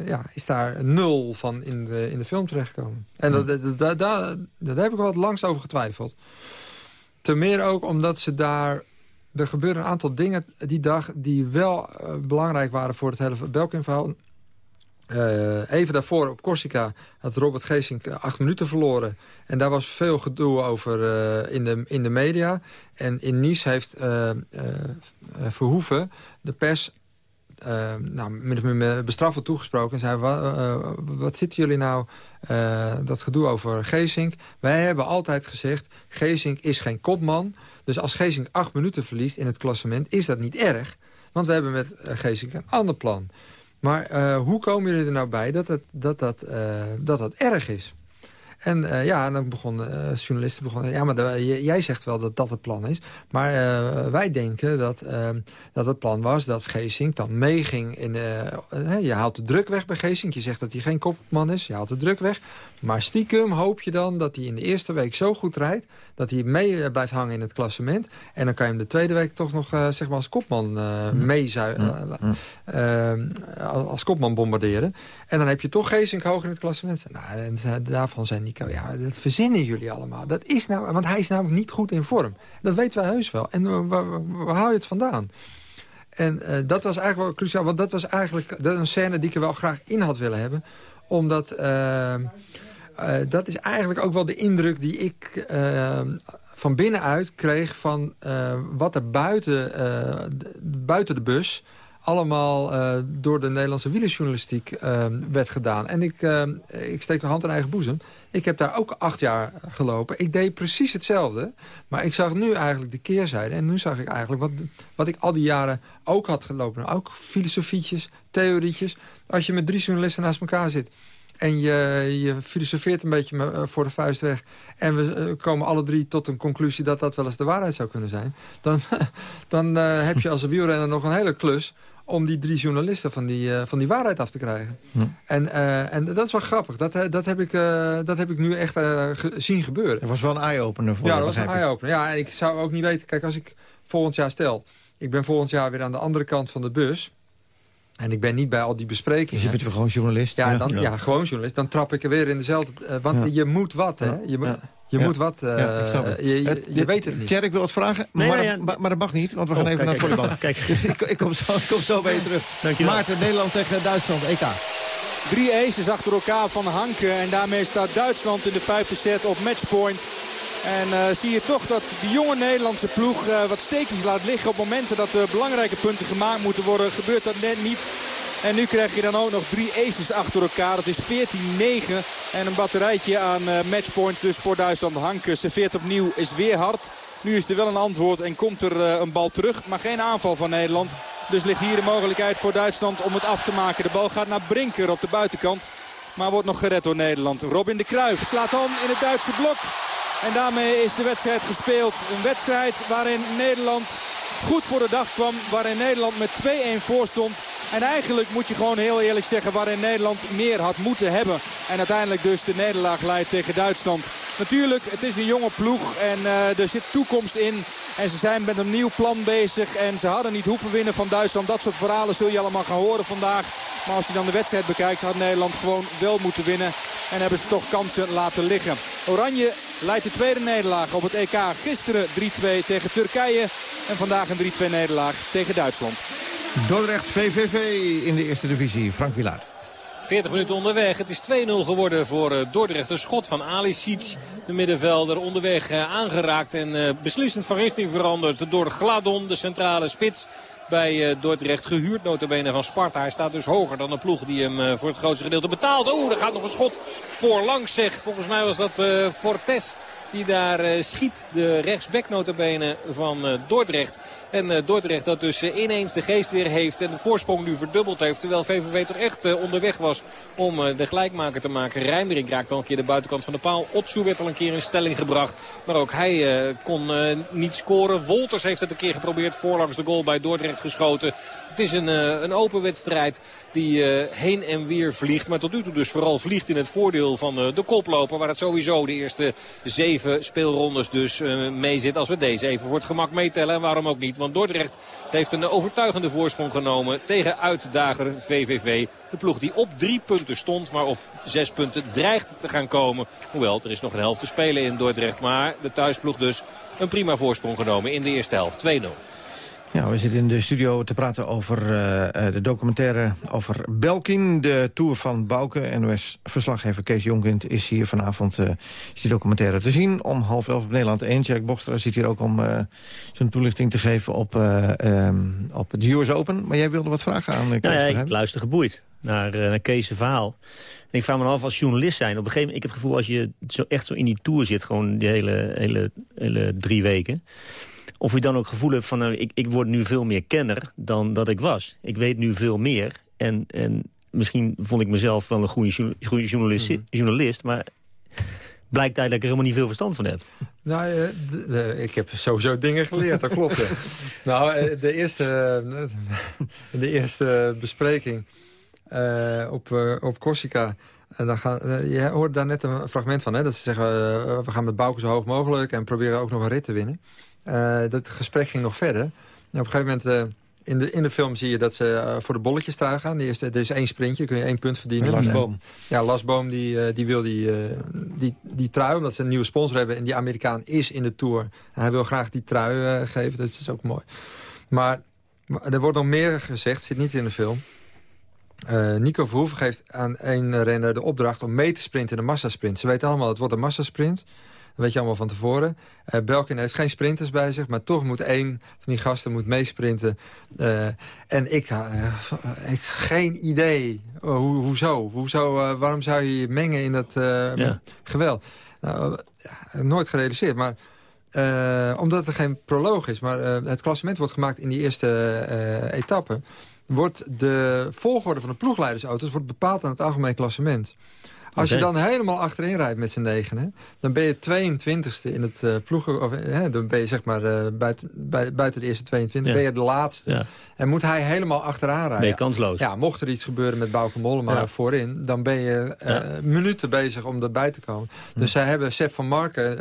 ja, is daar nul van in de, in de film terechtgekomen. En dat, dat, dat, dat, daar heb ik wel wat langs over getwijfeld. Ten meer ook omdat ze daar... Er gebeuren een aantal dingen die dag die wel belangrijk waren voor het hele Belkin-verhaal. Uh, even daarvoor op Corsica had Robert Geesink acht minuten verloren. En daar was veel gedoe over uh, in, de, in de media. En in Nice heeft Verhoeven de pers nou, min bestraffend toegesproken. En zei, wa, wat zitten jullie nou, dat gedoe over Geesink? Wij hebben altijd gezegd, Geesink is geen kopman. Dus als Geesink acht minuten verliest in het klassement, is dat niet erg. Want we hebben met Geesink een ander plan. Maar uh, hoe komen jullie er nou bij dat dat, dat, dat, uh, dat, dat erg is? En uh, ja, en dan begonnen journalisten begonnen... ja, maar jij zegt wel dat dat het plan is. Maar wij denken dat, dat het plan was dat Geesink dan meeging... In, je haalt de druk weg bij Geesink. Je zegt dat hij geen kopman is. Je haalt de druk weg. Maar stiekem hoop je dan dat hij in de eerste week zo goed rijdt... dat hij mee eh, blijft hangen in het klassement. En dan kan je hem de tweede week toch nog uh, zeg maar als kopman uh, mee uh, als kopman bombarderen. En dan heb je toch Geesink hoog in het klassement. Nou, en daarvan zijn Nico, ja, dat verzinnen jullie allemaal. Dat is nou, want hij is namelijk niet goed in vorm. Dat weten wij heus wel. En waar, waar hou je het vandaan? En uh, dat was eigenlijk wel cruciaal, want dat was eigenlijk dat een scène die ik er wel graag in had willen hebben. Omdat... Uh, uh, dat is eigenlijk ook wel de indruk die ik uh, van binnenuit kreeg... van uh, wat er buiten, buiten de bus allemaal door de Nederlandse wielerjournalistiek werd gedaan. En ik, ik steek mijn hand in eigen boezem. Ik heb daar ook acht jaar gelopen. Ik deed precies hetzelfde. Maar ik zag nu eigenlijk de keerzijde. En nu zag ik eigenlijk wat, wat ik al die jaren ook had gelopen. Ook filosofietjes, theorietjes. Als je met drie journalisten naast elkaar zit en je, je filosofeert een beetje eh, voor de vuist weg... en we eh, komen alle drie tot een conclusie dat dat wel eens de waarheid zou kunnen zijn... dan, [LAUGHS] dan uh, heb je als wielrenner nog een hele klus om die drie journalisten van die, uh, van die waarheid af te krijgen. Hm. En, uh, en dat is wel grappig. Dat, dat, heb, ik, uh, dat heb ik nu echt zien gebeuren. Dat was wel een eye-opener voor Ja, dat was een eye-opener. Ja, en ik zou ook niet weten... Kijk, als ik volgend jaar stel... ik ben volgend jaar weer aan de andere kant van de bus... En ik ben niet bij al die besprekingen. Dus je bent gewoon journalist? Ja, dan, ja. gewoon journalist. Dan trap ik er weer in dezelfde... Uh, want je moet wat, hè? Je moet, je moet wat. Uh, je, je, je, weet het niet. Tjer, ik wil wat vragen, nee, maar, nee, dat, maar, dat mag niet. Want we gaan oh, even naar het volleybal. [LAUGHS] Kijk. [LAUGHS] ik, ik, kom zo, ik kom zo bij je terug. Dankjewel. Maarten, Nederland tegen Duitsland, EK. Drie aces achter elkaar van Hanke. En daarmee staat Duitsland in de vijfde set op matchpoint. En uh, zie je toch dat de jonge Nederlandse ploeg uh, wat steekjes laat liggen op momenten dat er belangrijke punten gemaakt moeten worden. Gebeurt dat net niet. En nu krijg je dan ook nog drie aces achter elkaar. Dat is 14-9 en een batterijtje aan uh, matchpoints dus voor Duitsland. Hanke serveert opnieuw, is weer hard. Nu is er wel een antwoord en komt er een bal terug. Maar geen aanval van Nederland. Dus ligt hier de mogelijkheid voor Duitsland om het af te maken. De bal gaat naar Brinker op de buitenkant. Maar wordt nog gered door Nederland. Robin de Kruijf slaat dan in het Duitse blok. En daarmee is de wedstrijd gespeeld. Een wedstrijd waarin Nederland goed voor de dag kwam. Waarin Nederland met 2-1 voor stond. En eigenlijk moet je gewoon heel eerlijk zeggen waarin Nederland meer had moeten hebben. En uiteindelijk dus de nederlaag leidt tegen Duitsland. Natuurlijk, het is een jonge ploeg en uh, er zit toekomst in. En ze zijn met een nieuw plan bezig. En ze hadden niet hoeven winnen van Duitsland. Dat soort verhalen zul je allemaal gaan horen vandaag. Maar als je dan de wedstrijd bekijkt had Nederland gewoon wel moeten winnen. En hebben ze toch kansen laten liggen. Oranje leidt de tweede nederlaag op het EK. Gisteren 3-2 tegen Turkije. En vandaag een 3-2 nederlaag tegen Duitsland. Dordrecht VVV in de eerste divisie. Frank Wilaar. 40 minuten onderweg. Het is 2-0 geworden voor eh, Dordrecht. Een schot van Alicic, de middenvelder, onderweg eh, aangeraakt en eh, beslissend van richting veranderd door Gladon, de centrale spits bij Dordrecht. Gehuurd notabene van Sparta. Hij staat dus hoger dan de ploeg die hem voor het grootste gedeelte betaalt. Oeh, er gaat nog een schot voorlangs zeg. Volgens mij was dat Fortes die daar schiet. De rechtsback notabene van Dordrecht. En uh, Dordrecht dat dus uh, ineens de geest weer heeft en de voorsprong nu verdubbeld heeft. Terwijl VVV toch echt uh, onderweg was om de gelijkmaker te maken. Rijmering raakt al een keer de buitenkant van de paal. Otsu werd al een keer in stelling gebracht. Maar ook hij kon niet scoren. Wolters heeft het een keer geprobeerd. Voorlangs de goal bij Dordrecht geschoten. Het is een, een open wedstrijd die heen en weer vliegt. Maar tot nu toe dus vooral vliegt in het voordeel van de koploper. Waar het sowieso de eerste zeven speelrondes dus mee zit. Als we deze even voor het gemak meetellen. En waarom ook niet. Want Dordrecht heeft een overtuigende voorsprong genomen tegen uitdager VVV. De ploeg die op drie punten stond, maar op zes punten dreigt te gaan komen. Hoewel, er is nog een helft te spelen in Dordrecht. Maar de thuisploeg dus een prima voorsprong genomen in de eerste helft. 2-0. Ja, we zitten in de studio te praten over uh, de documentaire over Belkin. De Tour van Bouke. NOS-verslaggever Kees Jonkind is hier vanavond uh, is die documentaire te zien. Om half elf op Nederland 1. Jack Bochstra zit hier ook om uh, zijn toelichting te geven op, um, op de US Open. Maar jij wilde wat vragen aan Kees? Nou ja, ik luister geboeid naar, naar Kees' verhaal. En ik vraag me af als journalist zijn. Op een gegeven moment, ik heb het gevoel als je zo echt zo in die Tour zit... gewoon die hele, hele, hele drie weken of je dan ook gevoel hebt van, nou, ik, ik word nu veel meer kenner dan dat ik was. Ik weet nu veel meer. En, en misschien vond ik mezelf wel een goede, goede journalist, mhm. journalist, maar blijkt eigenlijk dat ik er helemaal niet veel verstand van heb. Nou, eh, ik heb sowieso dingen geleerd, dat klopt. [LAUGHS] nou, eh, de eerste, de eerste bespreking uh, op, op Corsica... En dan gaan, je hoort daar net een fragment van, hè, dat ze zeggen... we gaan met Bouke zo hoog mogelijk en proberen ook nog een rit te winnen. Uh, dat gesprek ging nog verder. op een gegeven moment... Uh, in de, in de film zie je dat ze uh, voor de bolletjes trui gaan. Er is één sprintje, kun je één punt verdienen. Lasboom. Ja, Lasboom die, die wil die, die, die trui, omdat ze een nieuwe sponsor hebben. En die Amerikaan is in de Tour. En hij wil graag die trui geven, dus dat is ook mooi. Maar, maar, er wordt nog meer gezegd, zit niet in de film. Nico Verhoeven geeft aan één renner de opdracht om mee te sprinten in de massasprint. Ze weten allemaal, het wordt een massasprint weet je allemaal van tevoren. Uh, Belkin heeft geen sprinters bij zich, maar toch moet één van die gasten moet meesprinten. Uh, en ik, uh, ik geen idee. hoe, hoezo? hoezo waarom zou je je mengen in dat ja. geweld? Nou, nooit gerealiseerd, maar... omdat er geen proloog is, maar het klassement wordt gemaakt in die eerste etappe... wordt de volgorde van de ploegleidersauto's wordt bepaald aan het algemeen klassement. Als je dan helemaal achterin rijdt met z'n negenen... dan ben je 22e in het uh, ploegen... Of, hè, dan ben je zeg maar uh, buiten, buiten de eerste 22, ben je de laatste. En moet hij helemaal achteraan rijden. Ben je kansloos. Ja, mocht er iets gebeuren met Bauke Mollema ja. voorin... dan ben je uh, minuten bezig om erbij te komen. Dus hm. zij hebben Sepp van Marken...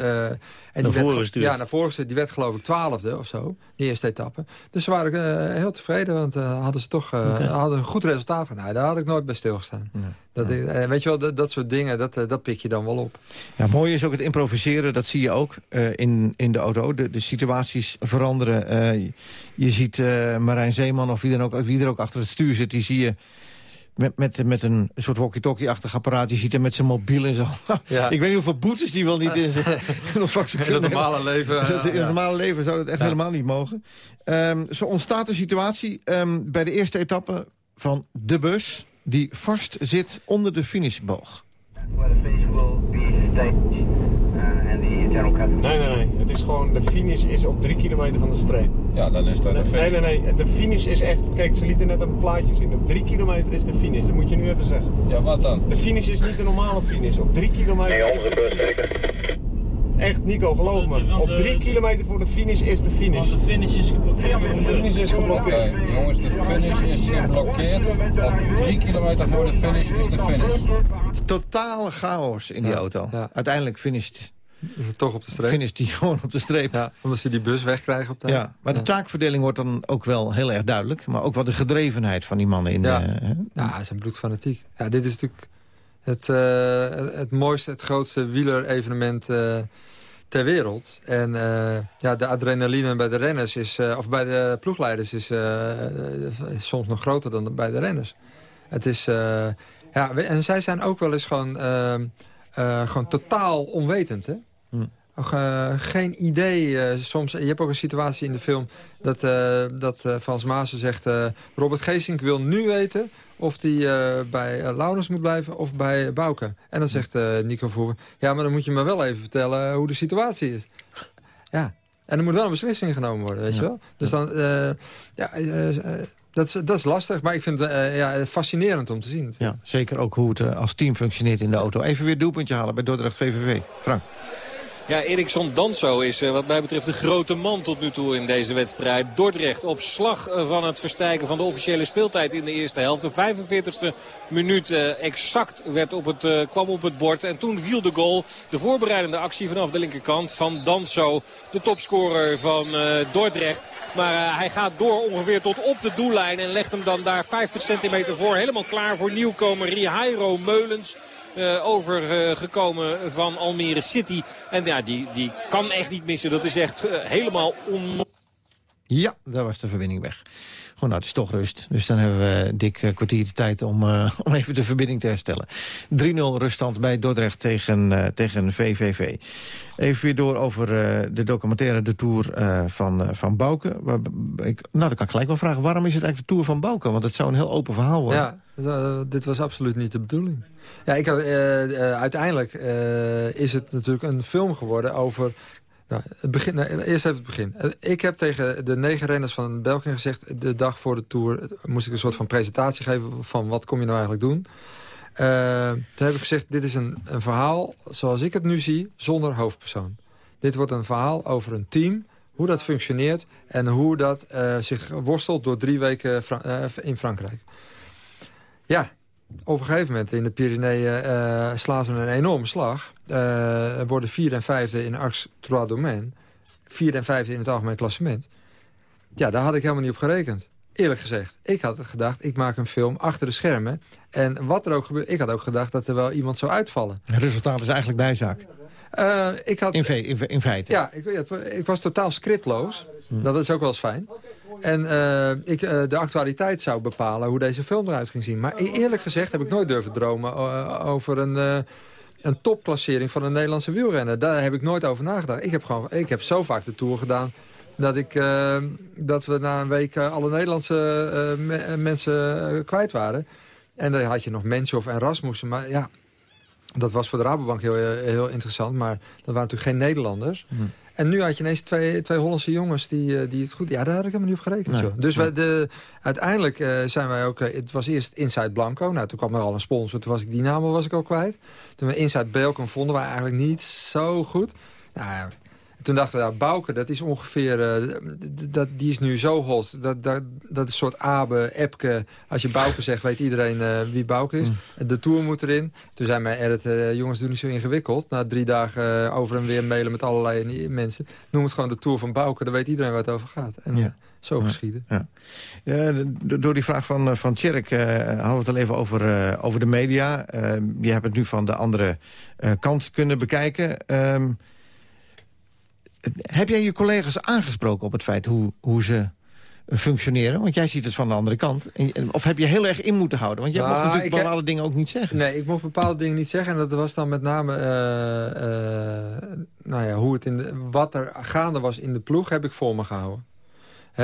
en naar voren gestuurd. Ja, naar voren gestuurd. Die werd geloof ik twaalfde of zo, die eerste etappe. Dus ze waren heel tevreden, want hadden ze toch okay. hadden een goed resultaat gedaan. Daar had ik nooit bij stilgestaan. Nee. Dat, weet je wel, dat, dat soort dingen, dat, dat pik je dan wel op. Ja, mooi is ook het improviseren, dat zie je ook uh, in, in de auto. De, de situaties veranderen. Uh, je ziet uh, Marijn Zeeman of wie, dan ook, wie er ook achter het stuur zit, die zie je met, met, met een soort walkie-talkie-achtig apparaat. Je ziet hem met zijn mobiel en zo. [LAUGHS] Ja. Ik weet niet hoeveel boetes die wel niet in zijn [LAUGHS] in het normale leven. [LAUGHS] in het normale leven zou dat echt helemaal niet mogen. Um, zo ontstaat een situatie. Um, bij de eerste etappe van de bus die vast zit onder de finishboog. Nee, nee, nee. Het is gewoon, de finish is op drie kilometer van de streep. Ja, dan is dat de Nee, nee, nee. De finish is echt... Kijk, ze lieten net een plaatje zien. Op drie kilometer is de finish. Dat moet je nu even zeggen. Ja, wat dan? De finish is niet de normale finish. Op drie kilometer is de finish. Echt, Nico, geloof me. Op drie kilometer voor de finish is de finish. de finish is geblokkeerd. De finish is geblokkeerd. Jongens, de finish is geblokkeerd. Op drie kilometer voor de finish is de finish. Totale chaos in die auto. Uiteindelijk finisht, Is het toch op de streep? finisht die [LAUGHS] gewoon op de streep. Ja, omdat ze die bus wegkrijgen op tijd. Ja, maar de taakverdeling wordt dan ook wel heel erg duidelijk. Maar ook wel de gedrevenheid van die mannen in Ja. de... Ja, ze zijn bloedfanatiek. Ja, dit is natuurlijk het, eh, het mooiste, het grootste wielerevenement eh ter wereld. En eh, ja, de adrenaline bij de renners is, of bij de ploegleiders is, is soms nog groter dan bij de renners. Het is, ja, en zij zijn ook wel eens gewoon, gewoon totaal onwetend, hè? Ook, eh, geen idee. eh, soms, je hebt ook een situatie in de film dat, eh, dat Frans Maassen zegt... Robert Geesink wil nu weten of hij eh, bij Laurens moet blijven of bij Bouke. En dan zegt eh, Nico Verhoeven... ja, maar dan moet je me wel even vertellen hoe de situatie is. Ja, en er moet wel een beslissing genomen worden, weet je wel? Dus dan... ja, dat, is, dat is lastig, maar ik vind het ja, fascinerend om te zien. Ja, zeker ook hoe het als team functioneert in de auto. Even weer doelpuntje halen bij Dordrecht VVV. Frank. Ja, Eriksson Danso is eh, wat mij betreft de grote man tot nu toe in deze wedstrijd. Dordrecht op slag eh, van het verstrijken van de officiële speeltijd in de eerste helft. De 45e minuut eh, exact werd op het, kwam op het bord. En toen viel de goal, de voorbereidende actie vanaf de linkerkant van Danso. De topscorer van Dordrecht. Maar hij gaat door ongeveer tot op de doellijn en legt hem dan daar 50 centimeter voor. Helemaal klaar voor nieuwkomer Rihairo Meulens. Eh, overgekomen van Almere City. En ja, die, die kan echt niet missen. Dat is echt eh, helemaal on... Ja, daar was de verbinding weg. Gewoon, nou, het is toch rust. Dus dan hebben we dik een kwartier de tijd om, eh, [LAUGHS] om even de verbinding te herstellen. 3-0 ruststand bij Dordrecht tegen, eh, tegen VVV. Even weer door over eh, de documentaire De Tour eh, van, eh, van Bouke. Waar, ik, nou, dan kan ik gelijk wel vragen, waarom is het eigenlijk de Tour van Bouke? Want het zou een heel open verhaal worden. Ja, eh, dit was absoluut niet de bedoeling. Ja, ik had, eh, eh, uiteindelijk eh, is het natuurlijk een film geworden over... Nou, het begin, nou, eerst even het begin. Eh, Ik heb tegen de negen renners van België gezegd... de dag voor de Tour eh, moest ik een soort van presentatie geven... van wat kom je nou eigenlijk doen. Eh, toen heb ik gezegd, dit is een, een verhaal zoals ik het nu zie... zonder hoofdpersoon. Dit wordt een verhaal over een team hoe dat functioneert... en hoe dat zich worstelt door drie weken in Frankrijk. Ja, op een gegeven moment in de Pyreneeën slaan ze een enorme slag. Eh, worden vierde en vijfde in Arcs Trois Domaines. Vierde en vijfde in het algemeen klassement. Ja, daar had ik helemaal niet op gerekend. Eerlijk gezegd. Ik had gedacht, ik maak een film achter de schermen. En wat er ook gebeurt, ik had ook gedacht dat er wel iemand zou uitvallen. Het resultaat is eigenlijk bijzaak. Eh, ik had, In, in, fe- in feite. ja, ik, ik was totaal scriptloos. Dat is ook wel eens fijn. En eh, ik, de actualiteit zou bepalen hoe deze film eruit ging zien. Maar e- eerlijk gezegd heb ik nooit durven dromen over een, een topklassering van een Nederlandse wielrenner. Daar heb ik nooit over nagedacht. Ik heb, gewoon, ik heb zo vaak de Tour gedaan dat, ik, eh, dat we na een week eh, alle Nederlandse eh, me- mensen kwijt waren. En dan had je nog Menshoff en Rasmussen. Maar ja, dat was voor de Rabobank heel, heel interessant. Maar dat waren natuurlijk geen Nederlanders. En nu had je ineens twee, twee Hollandse jongens die, eh, die het goed... Ja, daar had ik helemaal niet op gerekend. Nee. Dus wij, de, uiteindelijk eh, zijn wij ook... eh, het was eerst Inside Blanco. Nou, toen kwam er al een sponsor. Toen was ik die naam al was ik al kwijt. Toen we Inside Belkom vonden wij eigenlijk niet zo goed. Nou, toen dachten we, ja, Bouke, dat is ongeveer... eh, dat, die is nu zo hot. Dat, dat, dat is een soort Abe, Epke. Als je Bouke zegt, weet iedereen eh, wie Bouke is. De Tour moet erin. Toen zei mijn edit, eh, jongens, doe niet zo ingewikkeld. Na drie dagen over en weer mailen met allerlei mensen. Noem het gewoon de Tour van Bouke. Dan weet iedereen waar het over gaat. En Ja. zo geschieden. Ja. Ja, door die vraag van, van Tjerk hadden we het al even over, over de media. Eh, je hebt het nu van de andere kant kunnen bekijken. Ehm, heb jij je collega's aangesproken op het feit hoe, hoe ze functioneren? Want jij ziet het van de andere kant. Of heb je heel erg in moeten houden? Want jij Nou, mag natuurlijk heb- bepaalde dingen ook niet zeggen. Nee, ik mocht bepaalde dingen niet zeggen. En dat was dan met name eh, eh, nou ja, hoe het in de, wat er gaande was in de ploeg, heb ik voor me gehouden.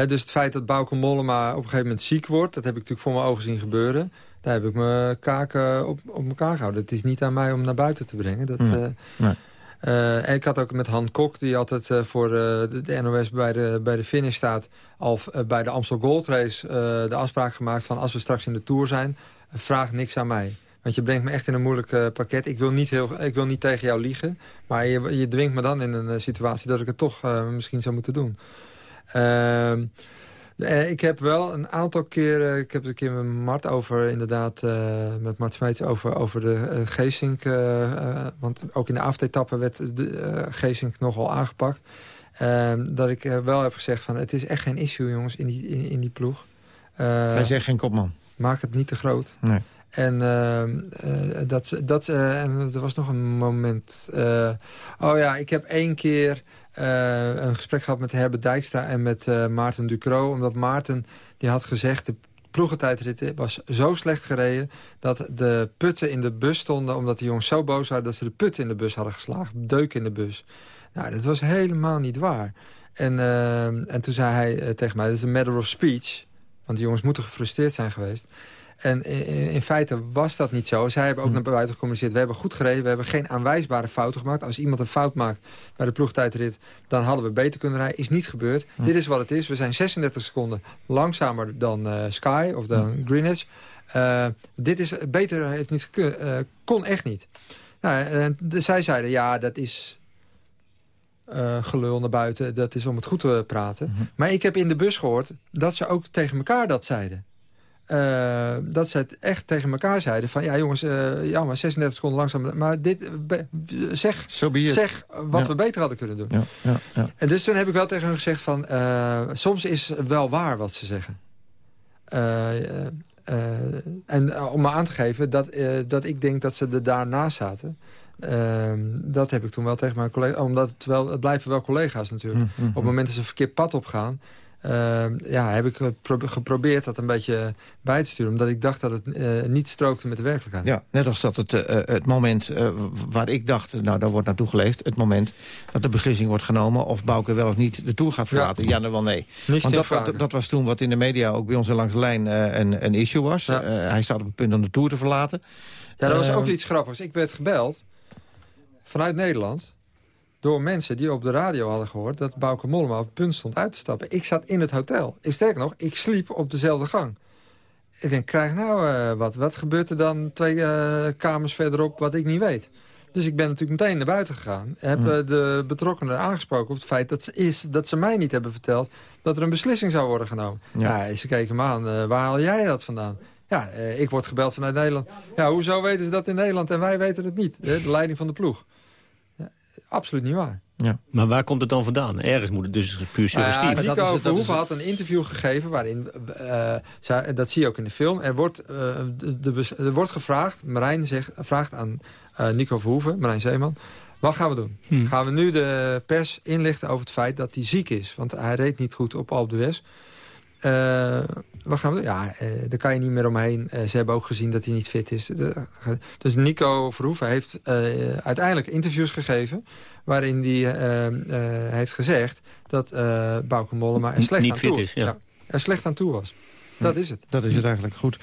Dus het feit dat Bauke Mollema op een gegeven moment ziek wordt... dat heb ik natuurlijk voor mijn ogen zien gebeuren. Daar heb ik mijn kaken op, op elkaar gehouden. Het is niet aan mij om naar buiten te brengen. Dat, Nee. eh, Nee. Eh, en ik had ook met Han Kok, die altijd eh, voor eh, de, NOS bij de, bij de finish staat... eh, bij de Amstel Gold Race de afspraak gemaakt van... als we straks in de Tour zijn, vraag niks aan mij. Want je brengt me echt in een moeilijk pakket. Ik wil, niet heel, ik wil niet tegen jou liegen. Maar je, je dwingt me dan in een situatie dat ik het toch misschien zou moeten doen. Ehm, eh, ik heb wel een aantal keren... Ik heb het een keer met Mart over, inderdaad... eh, met Mart Smeets over, over de eh, Geesink. want ook in de avondetappe werd de Geesink nogal aangepakt. Ehm, dat ik wel heb gezegd van... het is echt geen issue, jongens, in die, in, in die ploeg. Hij zegt geen kopman. Maak het niet te groot. Nee. En, ehm, eh, dat, dat, en er was nog een moment... oh ja, ik heb één keer eh, een gesprek gehad met Herbert Dijkstra en met eh, Maarten Ducro. Omdat Maarten die had gezegd... de ploegentijdrit was zo slecht gereden... dat de putten in de bus stonden... omdat de jongens zo boos waren dat ze de putten in de bus hadden geslagen. Deuk in de bus. Nou, dat was helemaal niet waar. En, ehm, en toen zei hij eh, tegen mij, dat is een matter of speech... want de jongens moeten gefrustreerd zijn geweest... En in, in feite was dat niet zo. Zij hebben ook naar buiten gecommuniceerd. We hebben goed gereden. We hebben geen aanwijsbare fouten gemaakt. Als iemand een fout maakt bij de ploegtijdrit... dan hadden we beter kunnen rijden. Is niet gebeurd. Dit is wat het is. We zijn 36 seconden langzamer dan eh, Sky of dan Greenwich. Eh, dit is beter heeft niet gekund. eh, kon echt niet. Nou, en zij zeiden, ja, dat is eh, gelul naar buiten. Dat is om het goed te praten. Maar ik heb in de bus gehoord dat ze ook tegen elkaar dat zeiden. Eh, dat ze het echt tegen elkaar zeiden van... ja jongens, eh, ja, maar 36 seconden langzaam. Maar dit, be- zeg, zeg wat Ja. we beter hadden kunnen doen. Ja, ja, ja. En dus toen heb ik wel tegen hen gezegd van... eh, soms is wel waar wat ze zeggen. En om me aan te geven dat, dat ik denk dat ze er daarnaast zaten... Ehm, dat heb ik toen wel tegen mijn collega... Omdat het, wel, het blijven wel collega's natuurlijk. Mm, mm, Op het moment dat ze een verkeerd pad opgaan... ehm, ja, heb ik gepro- geprobeerd dat een beetje bij te sturen. Omdat ik dacht dat het eh, niet strookte met de werkelijkheid. Ja, net als dat het, eh, het moment eh, waar ik dacht, nou, daar wordt naartoe geleefd... het moment dat de beslissing wordt genomen of Bouke wel of niet de Tour gaat verlaten. Ja, dan wel nee. Want dat, dat, dat was toen wat in de media ook bij ons langs de lijn eh, een, een issue was. Ja. Eh, hij staat op het punt om de Tour te verlaten. Ja, dat was Eh, ook iets grappigs. Ik werd gebeld vanuit Nederland door mensen die op de radio hadden gehoord... dat Bauke Mollema op het punt stond uit te stappen. Ik zat in het hotel. Ik sterker nog, ik sliep op dezelfde gang. Ik denk, krijg nou eh, wat. Wat gebeurt er dan twee eh, kamers verderop wat ik niet weet? Dus ik ben natuurlijk meteen naar buiten gegaan. Heb Hm. eh, de betrokkenen aangesproken op het feit dat ze, is, dat ze mij niet hebben verteld... dat er een beslissing zou worden genomen. Ja. Ja. ze keken me aan, waar haal jij dat vandaan? Ja, ik word gebeld vanuit Nederland. Ja, hoezo weten ze dat in Nederland en wij weten het niet? De leiding van de ploeg. Ja, absoluut niet waar. Maar waar komt het dan vandaan? Ergens moet het dus puur suggestief. ja, Nico Verhoeven had een interview gegeven waarin, eh, zij- dat zie je ook in de film, er wordt, eh, de, de er wordt gevraagd, Marijn zegt, vraagt aan eh, Nico Verhoeven, Marijn Zeeman, wat gaan we doen? Hmm. Gaan we nu de pers inlichten over het feit dat hij ziek is? Want hij reed niet goed op Alpe d'Huez. Eh, wat gaan we doen? Ja, eh, daar kan je niet meer omheen. Eh, ze hebben ook gezien dat hij niet fit is. Dus Nico Verhoeven heeft eh, uiteindelijk interviews gegeven... waarin hij eh, eh, heeft gezegd dat eh Bauke Mollema er slecht Niet aan fit toe is, ja. er slecht aan toe was. Dat is het. Dat is het eigenlijk, goed.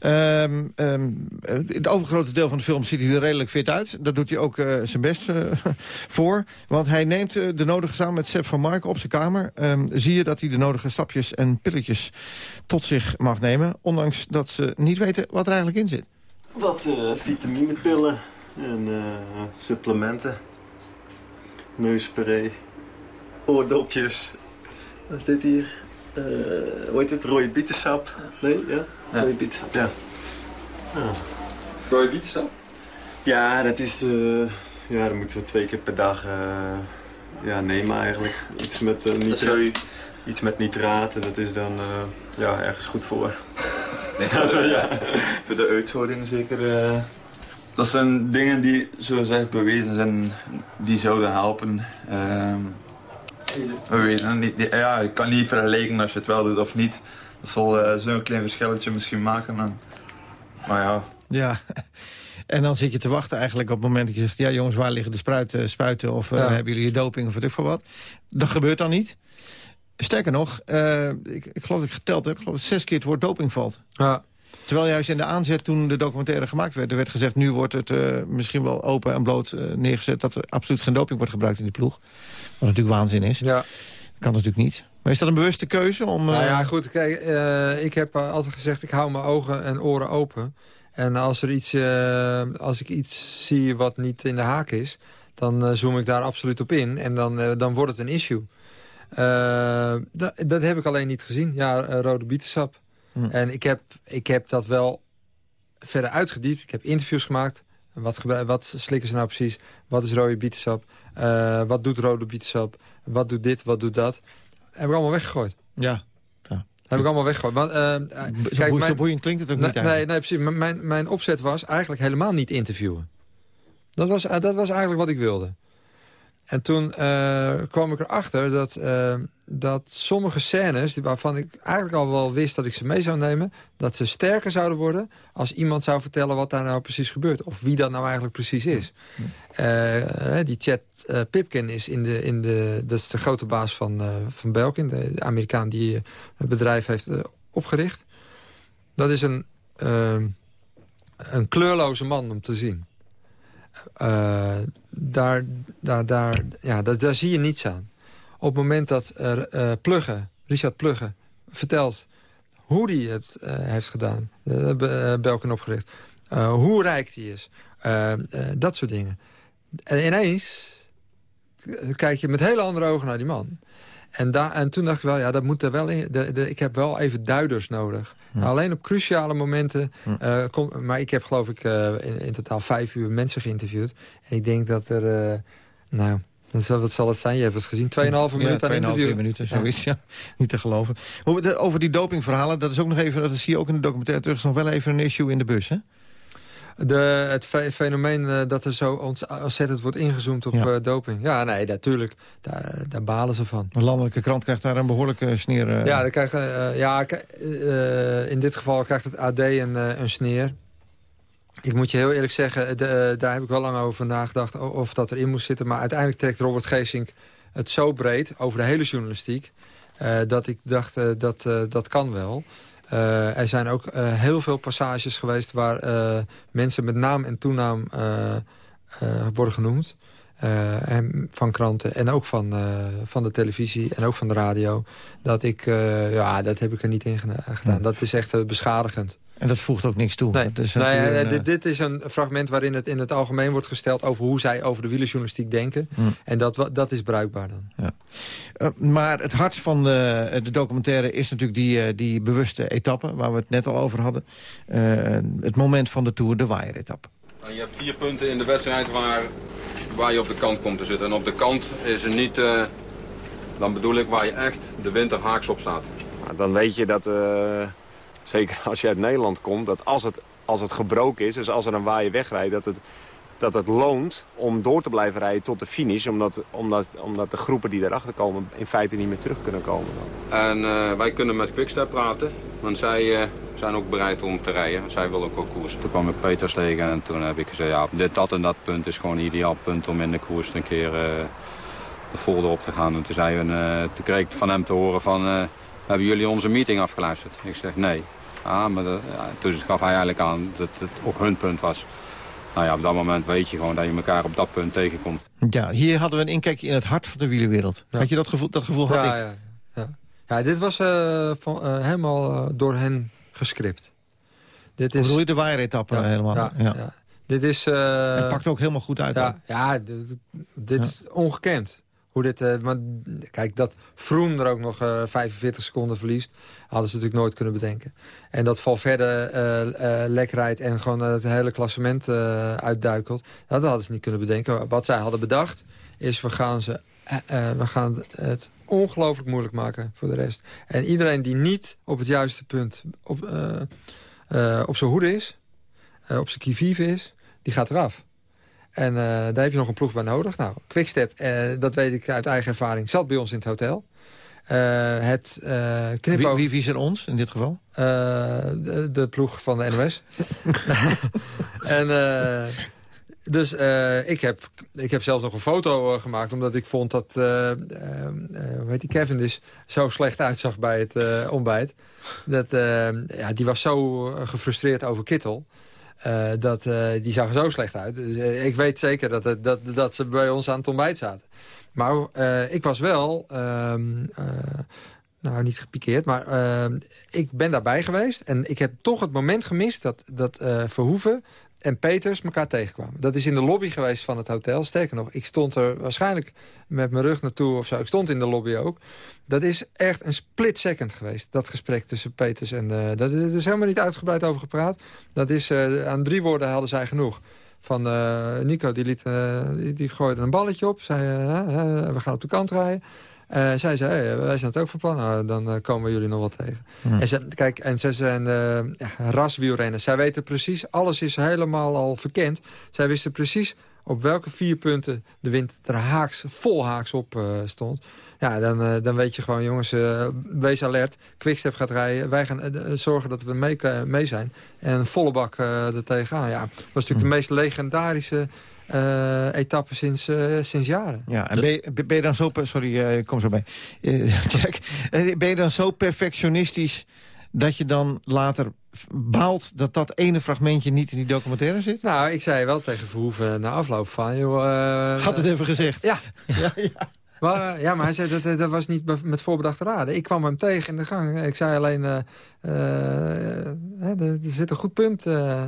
Ehm, ehm, eh, het overgrote deel van de film ziet hij er redelijk fit uit. Daar doet hij ook eh, zijn best eh, [LAUGHS] voor. Want hij neemt eh, de nodige samen met Sepp van Mark op zijn kamer. Ehm, zie je dat hij de nodige sapjes en pilletjes tot zich mag nemen. Ondanks dat ze niet weten wat er eigenlijk in zit. Wat eh, vitaminepillen en eh, supplementen. Neuspray. Oordopjes. Wat is dit hier? Eh hoe heet het? Rode bietensap? Nee, ja? Rode bietensap, ja. Ah. Rode bietensap? Ja, dat is... eh, ja, dat moeten we twee keer per dag eh, ja, nemen eigenlijk. Iets met, eh, nitra- zou je- Iets met nitraten, dat is dan eh, ja, ergens goed voor. Nee, voor, de, [LAUGHS] voor de uithouding zeker. eh, dat zijn dingen die, zoals echt bewezen zijn, die zouden helpen. We weten het niet. Ja, ik kan niet vergelijken als je het wel doet of niet. Dat zal eh, zo'n klein verschilletje misschien maken. En, maar ja, Ja, [LAUGHS] en dan zit je te wachten eigenlijk op het moment dat je zegt... ja jongens, waar liggen de spruiten, spuiten of eh, Ja. hebben jullie doping of wat ik voor wat? Dat gebeurt dan niet. Sterker nog, eh, ik, ik geloof dat ik geteld heb... ik geloof dat zes keer het woord doping valt. Ja. Terwijl juist in de aanzet toen de documentaire gemaakt werd... er werd gezegd, nu wordt het eh, misschien wel open en bloot eh, neergezet... dat er absoluut geen doping wordt gebruikt in die ploeg. Wat natuurlijk waanzin is. Ja. Kan natuurlijk niet. Maar is dat een bewuste keuze om... Nou ja, goed, kijk, eh, ik heb altijd gezegd... ik hou mijn ogen en oren open. En als, er iets, als ik iets zie wat niet in de haak is... dan zoom ik daar absoluut op in. En dan, dan wordt het een issue. Dat, dat, heb ik alleen niet gezien. Ja, rode bietensap. Hm. En ik heb, ik heb dat wel verder uitgediept. Ik heb interviews gemaakt. Wat, wat slikken ze nou precies? Wat is rode bietensap? wat doet rode bietensap? Wat doet dit? Wat doet dat? heb ik allemaal weggegooid. Ja. ja. Heb ik allemaal weggegooid. Want, uh, zo, kijk, mijn, boeiend klinkt het ook niet Nee, nee, precies. Mijn, mijn opzet was eigenlijk helemaal niet interviewen. Dat was, dat was eigenlijk wat ik wilde. En toen uh, kwam ik erachter dat, uh, dat sommige scènes... waarvan ik eigenlijk al wel wist dat ik ze mee zou nemen... dat ze sterker zouden worden als iemand zou vertellen wat daar nou precies gebeurt. Of wie dat nou eigenlijk precies is. Uh, die Chad Pipkin is, in de, in de, dat is de grote baas van, van Belkin. De, de, Amerikaan die het bedrijf heeft opgericht. Dat is een, een kleurloze man om te zien. Uh, daar, daar, daar, ja, daar, daar, zie je niets aan. Op het moment dat uh, Plugge, Richard Plugge vertelt hoe hij het heeft gedaan, Belken opgericht, hoe rijk hij is, dat soort dingen. En ineens kijk je met hele andere ogen naar die man. En, daar en toen dacht ik wel, ja, dat moet er wel in. De, de, ik heb wel even duiders nodig. Nou, alleen op cruciale momenten. Uh, kom, maar ik heb geloof ik uh, in, in, totaal vijf uur mensen geïnterviewd. En ik denk dat er... Uh, nou, wat zal het zijn? Je hebt het gezien. 2,5 minuten ja, aan interview. minuten, zoiets. Ja. [LAUGHS] Niet te geloven. Over die dopingverhalen, dat is ook nog even... dat zie je ook in de documentaire terug... is nog wel even een issue in de bus, hè? De, het fenomeen uh, dat er zo ontzettend wordt ingezoomd op ja. uh, doping. Ja, nee, natuurlijk. Daar, daar balen ze van. De landelijke krant krijgt daar een behoorlijke sneer. Uh... Ja, krijgt, ja in dit geval krijgt het AD een, een sneer. Ik moet je heel eerlijk zeggen, de, daar heb ik wel lang over nagedacht... of dat erin moest zitten. Maar uiteindelijk trekt Robert Geesink het zo breed over de hele journalistiek... dat ik dacht, dat, dat kan wel... Uh, er zijn ook uh, heel veel passages geweest waar uh, mensen met naam en toenaam worden genoemd. en van kranten en ook van, van de televisie en ook van de radio. Dat ik, ja, dat heb ik er niet in gedaan. Dat is echt beschadigend. En dat voegt ook niks toe. Nee, is nee een, dit, dit, is een fragment waarin het in het algemeen wordt gesteld... over hoe zij over de wielerjournalistiek denken. Hm. En dat, dat is bruikbaar dan. Ja. Uh, maar het hart van de, de, documentaire is natuurlijk die, uh, die bewuste etappe... waar we het net al over hadden. Uh, het moment van de Tour, de Waier-etappe. Nou, je hebt vier punten in de wedstrijd waar, waar je op de kant komt te zitten. En op de kant is er niet... dan bedoel ik waar je echt de winter haaks op staat. Nou, dan weet je dat zeker als je uit Nederland komt, dat als het, als het gebroken is, dus als er een waaier wegrijdt, dat het, dat het loont om door te blijven rijden tot de finish. Omdat, omdat, omdat de groepen die erachter komen in feite niet meer terug kunnen komen. Dan. En uh, wij kunnen met Quickstep praten, want zij uh, zijn ook bereid om te rijden. Zij willen ook wel koersen. Toen kwam ik Peters tegen en toen heb ik gezegd, ja, dit, dat en dat punt is gewoon een ideaal punt om in de koers een keer uh, de folder op te gaan. En toen, zei we, toen kreeg ik van hem te horen van, hebben jullie onze meeting afgeluisterd? Ik zeg, nee. Ja, maar de, ja, toen gaf hij eigenlijk aan dat het op hun punt was. Nou ja, op dat moment weet je gewoon dat je elkaar op dat punt tegenkomt. Ja, hier hadden we een inkijkje in het hart van de wielerwereld. Had je dat gevoel, dat gevoel had ja, ik? Ja, ja. ja, dit was uh, van, uh, helemaal uh, door hen gescript. Dit is... Bedoel je de waaieretappe ja, helemaal? Ja, ja. Dit is... het pakt ook helemaal goed uit. Ja, ja dit, dit is ongekend. Hoe dit, uh, maar kijk, dat Vroom er ook nog uh, 45 seconden verliest... hadden ze natuurlijk nooit kunnen bedenken. En dat Valverde uh, rijdt en gewoon het hele klassement uitduikelt... dat hadden ze niet kunnen bedenken. Wat zij hadden bedacht is, we gaan, ze, we gaan het ongelooflijk moeilijk maken voor de rest. En iedereen die niet op het juiste punt op, op zijn hoede is... op zijn kivive is, die gaat eraf. En uh, daar heb je nog een ploeg bij nodig. Nou, Quickstep, uh, dat weet ik uit eigen ervaring, zat bij ons in het hotel. Uh, het knipoog... Wie, wie, wie is er ons in dit geval? De, de, ploeg van de NOS. [LAUGHS] en Dus uh, ik, heb, ik heb zelfs nog een foto uh, gemaakt... omdat ik vond dat uh, hoe heet die Kevin dus zo slecht uitzag bij het ontbijt. Dat, ja, die was zo gefrustreerd over Kittel... dat, die zag er zo slecht uit. Dus, ik weet zeker dat, dat, dat ze bij ons aan het ontbijt zaten. Maar ik was wel... Ehm, nou, niet gepikeerd, maar ik ben daarbij geweest. En ik heb toch het moment gemist dat, dat Verhoeven en Peters elkaar tegenkwamen. Dat is in de lobby geweest van het hotel. Sterker nog, ik stond er waarschijnlijk met mijn rug naartoe of zo. Ik stond in de lobby ook. Dat is echt een split second geweest, dat gesprek tussen Peters en... Uh, dat, is helemaal niet uitgebreid over gepraat. Dat is, uh, aan drie woorden hadden zij genoeg. Van uh, Nico, die, liet, die, gooide een balletje op. Zei, we gaan op de kant rijden. Uh, zij zei, hey, wij zijn het ook van plan. Nou, dan uh, komen jullie nog wel tegen. En ze, kijk, en ze zijn uh, ja, raswielrenners. Zij weten precies, alles is helemaal al verkend. Zij wisten precies op welke vier punten de wind er haaks, vol haaks op stond. Ja, dan, dan weet je gewoon, jongens, wees alert. Quickstep gaat rijden. Wij gaan zorgen dat we mee, mee zijn. En volle bak er tegenaan. Ja, dat was natuurlijk de meest legendarische uh, etappe sinds, uh, sinds jaren. Ja, en ben je, ben je dan zo... Sorry, uh, kom zo bij. [LAUGHS] Jack. ben je dan zo perfectionistisch dat je dan later baalt dat dat ene fragmentje niet in die documentaire zit? Nou, ik zei wel tegen Verhoeven na afloop van... Joh, Had het even gezegd. Ja. [LAUGHS] ja, ja. Maar, ja, maar hij zei dat dat was niet met voorbedachte raden. Ik kwam hem tegen in de gang. Ik zei alleen, uh, uh, er zit een goed punt. Uh,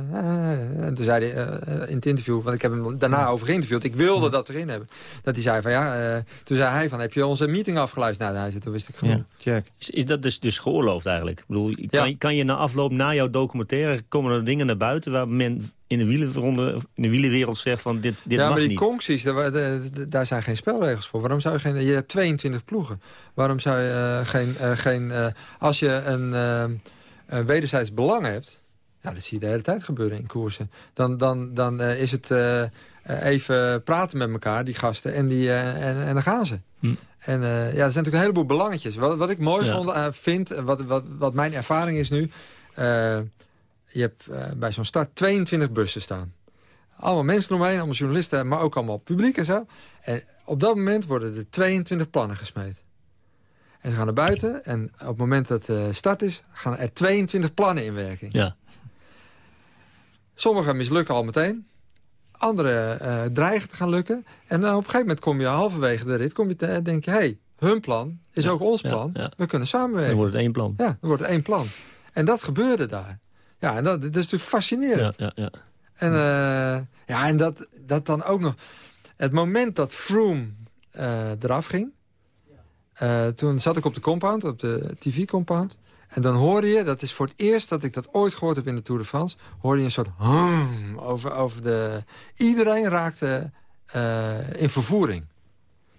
en toen zei hij in het interview, want ik heb hem daarna over geïnterviewd. Ik wilde dat erin hebben. Dat hij zei van ja, toen zei hij van, heb je onze meeting afgeluisterd? Nou, hij zei, toen wist ik gewoon. Ja, is, is dat dus, dus geoorloofd eigenlijk? Ik bedoel, kan, ja. kan je na afloop, na jouw documentaire, komen er dingen naar buiten waar men in de, wielenronde, in de wielenwereld zegt van dit, dit ja, mag maar die niet. concties, daar, daar, zijn geen spelregels voor. Waarom zou je geen... Je hebt 22 ploegen. Waarom zou je uh, geen... Uh, geen uh, als je een, een wederzijds belang hebt... Ja, dat zie je de hele tijd gebeuren in koersen. Dan, dan, dan is het even praten met elkaar, die gasten, en, die, en, en dan gaan ze. Hm. En ja, er zijn natuurlijk een heleboel belangetjes. Wat, wat ik mooi ja. vond, vind, wat, wat, wat mijn ervaring is nu je hebt uh, bij zo'n start 22 bussen staan. Allemaal mensen omheen, allemaal journalisten, maar ook allemaal publiek en zo. En op dat moment worden er 22 plannen gesmeed. En ze gaan naar buiten en op het moment dat de uh, start is... gaan er 22 plannen in werking. Ja. Sommige mislukken al meteen. Andere uh, dreigen te gaan lukken. En dan op een gegeven moment kom je halverwege de rit... Kom je te, denk je, hey, hun plan is ja, ook ons plan. Ja, ja. We kunnen samenwerken. Dan wordt het één plan. Ja, dan wordt het één plan. En dat gebeurde daar. Ja, en dat, dat is natuurlijk fascinerend. Ja, ja, ja. En, uh, ja, en dat, dat dan ook nog... Het moment dat Froome uh, eraf ging... Uh, toen zat ik op de compound, op de tv-compound. En dan hoorde je, dat is voor het eerst dat ik dat ooit gehoord heb in de Tour de France... hoorde je een soort hum over, over de... Iedereen raakte in vervoering.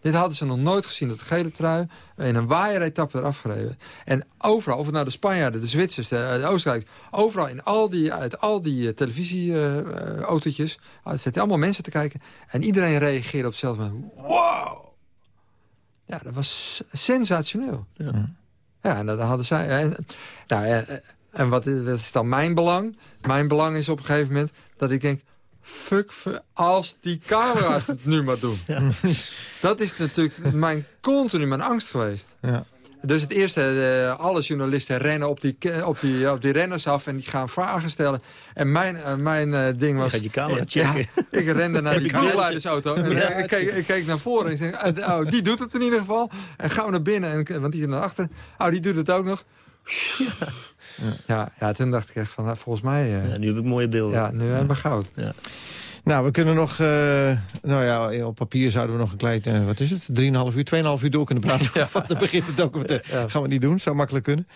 Dit hadden ze nog nooit gezien, dat gele trui in een waaier-etappe eraf gereden. En overal, of het nou de Spanjaarden, de Zwitsers, de, de Oostenrijkers... overal in al die, uit al die uh, televisieautootjes... Uh, zitten allemaal mensen te kijken. En iedereen reageerde op hetzelfde moment. Wow! Ja, dat was sensationeel. Ja, ja en dat hadden zij... En, nou, en, en wat, wat is dan mijn belang? Mijn belang is op een gegeven moment dat ik denk fuck, als die camera's het nu maar doen. [LAUGHS] Ja. Dat is natuurlijk mijn, continu mijn angst geweest. Ja. Dus het eerste, uh, alle journalisten rennen op die, op, die, op die renners af en die gaan vragen stellen. En mijn, uh, mijn ding was... Je gaat je camera checken. Ja, [LAUGHS] ik rende naar [LAUGHS] die wielleidersauto. En ik, keek, ik keek naar voren en ik zei, oh, die doet het in ieder geval. En gauw naar binnen, en, want die is naar achter. Oh, die doet het ook nog. [LAUGHS] Ja. Ja, ja, toen dacht ik echt van, nou, volgens mij... Uh, ja, nu heb ik mooie beelden. Ja, nu hebben we goud. Ja. Nou, we kunnen nog... Uh, nou ja, op papier zouden we nog een klein... Uh, wat is het? 3,5 uur, 2,5 uur door kunnen praten. [LAUGHS] ja. Van de begin de documentaire. Ja. Gaan we niet doen, zou makkelijk kunnen.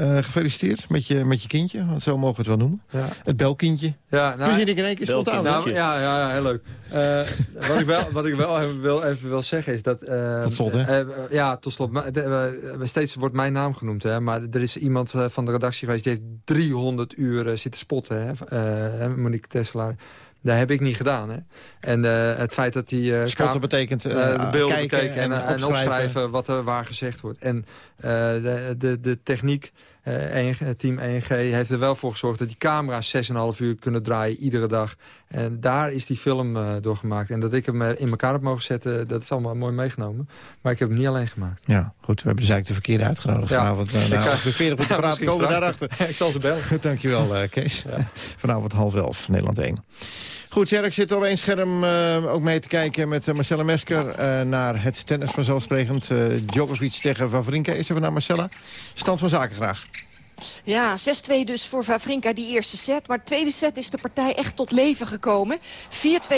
Uh, gefeliciteerd met je, met je kindje, want zo mogen we het wel noemen. Ja. Het belkindje. Ja, nou, Verzin ik in één keer spontaan. Nou, ja, ja, ja, heel leuk. Uh, wat, ik wel, wat ik wel even wil, even wil zeggen is dat... Uh, tot slot, hè? ja, tot slot. steeds wordt mijn naam genoemd, hè, maar er is iemand van de redactie geweest... die heeft 300 uur zitten spotten, hè, Monique Tesselaar. Dat heb ik niet gedaan. Hè. En uh, het feit dat hij... Uh, Spotten betekent uh, de beelden kijken bekeken en, en, opschrijven. en, opschrijven. wat er waar gezegd wordt. En de, de, de techniek Uh, team ENG heeft er wel voor gezorgd dat die camera's 6,5 uur kunnen draaien iedere dag. En daar is die film uh, door gemaakt. En dat ik hem in elkaar heb mogen zetten, dat is allemaal mooi meegenomen. Maar ik heb hem niet alleen gemaakt. Ja, goed. We hebben dus eigenlijk de verkeerde uitgenodigd ja. vanavond. Uh, nou, ongeveer 40 minuten [LAUGHS] praten komen daarachter. [LAUGHS] ik zal ze bellen. [LAUGHS] Dankjewel, Kees. Ja. Vanavond half elf, Nederland 1. Goed, Jerk zit op één scherm uh, ook mee te kijken met uh, Marcella Mesker... Uh, naar het tennis vanzelfsprekend. Djokovic tegen Wawrinka. Is even naar Marcella. Stand van zaken graag. Ja, 6-2 dus voor Vavrinka, die eerste set. Maar de tweede set is de partij echt tot leven gekomen. 4-2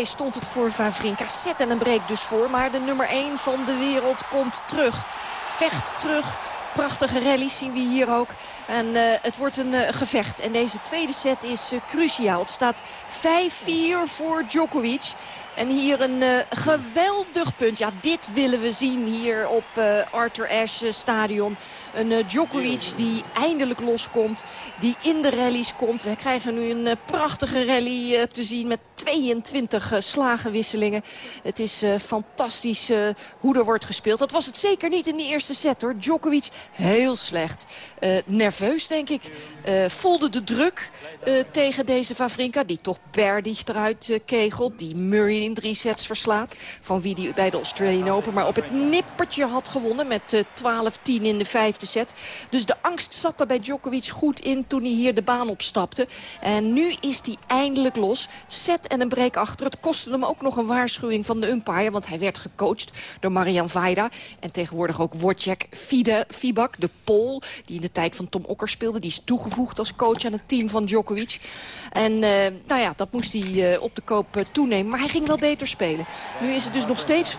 stond het voor Vavrinka. Set en een break dus voor. Maar de nummer 1 van de wereld komt terug. Vecht terug Prachtige rallies zien we hier ook. En uh, het wordt een uh, gevecht. En deze tweede set is uh, cruciaal. Het staat 5-4 voor Djokovic. En hier een uh, geweldig punt. Ja, dit willen we zien hier op uh, Arthur Ashe stadion. Een uh, Djokovic die eindelijk loskomt. Die in de rallies komt. We krijgen nu een prachtige rally te zien met 22 slagenwisselingen. Het is fantastisch hoe er wordt gespeeld. Dat was het zeker niet in die eerste set hoor. Djokovic heel slecht. nerveus denk ik. voelde de druk tegen deze Favrinka. Die toch berdig eruit kegelt. Die Murray in drie sets verslaat. Van wie die bij de Australian Open maar op het nippertje had gewonnen. Met 12-10 eh, in de vijfde set. Dus de angst zat er bij Djokovic goed in toen hij hier de baan opstapte. En nu is hij eindelijk los. Set en een break achter. Het kostte hem ook nog een waarschuwing van de umpire. Want hij werd gecoacht door Marian Vaida. En tegenwoordig ook Wojciech Fibak, de Pool. Die in de tijd van Tom Okker speelde. Die is toegevoegd als coach aan het team van Djokovic. En uh, nou ja, dat moest hij uh, op de koop toenemen. Maar hij ging beter spelen. Nu is het dus nog steeds 5-4.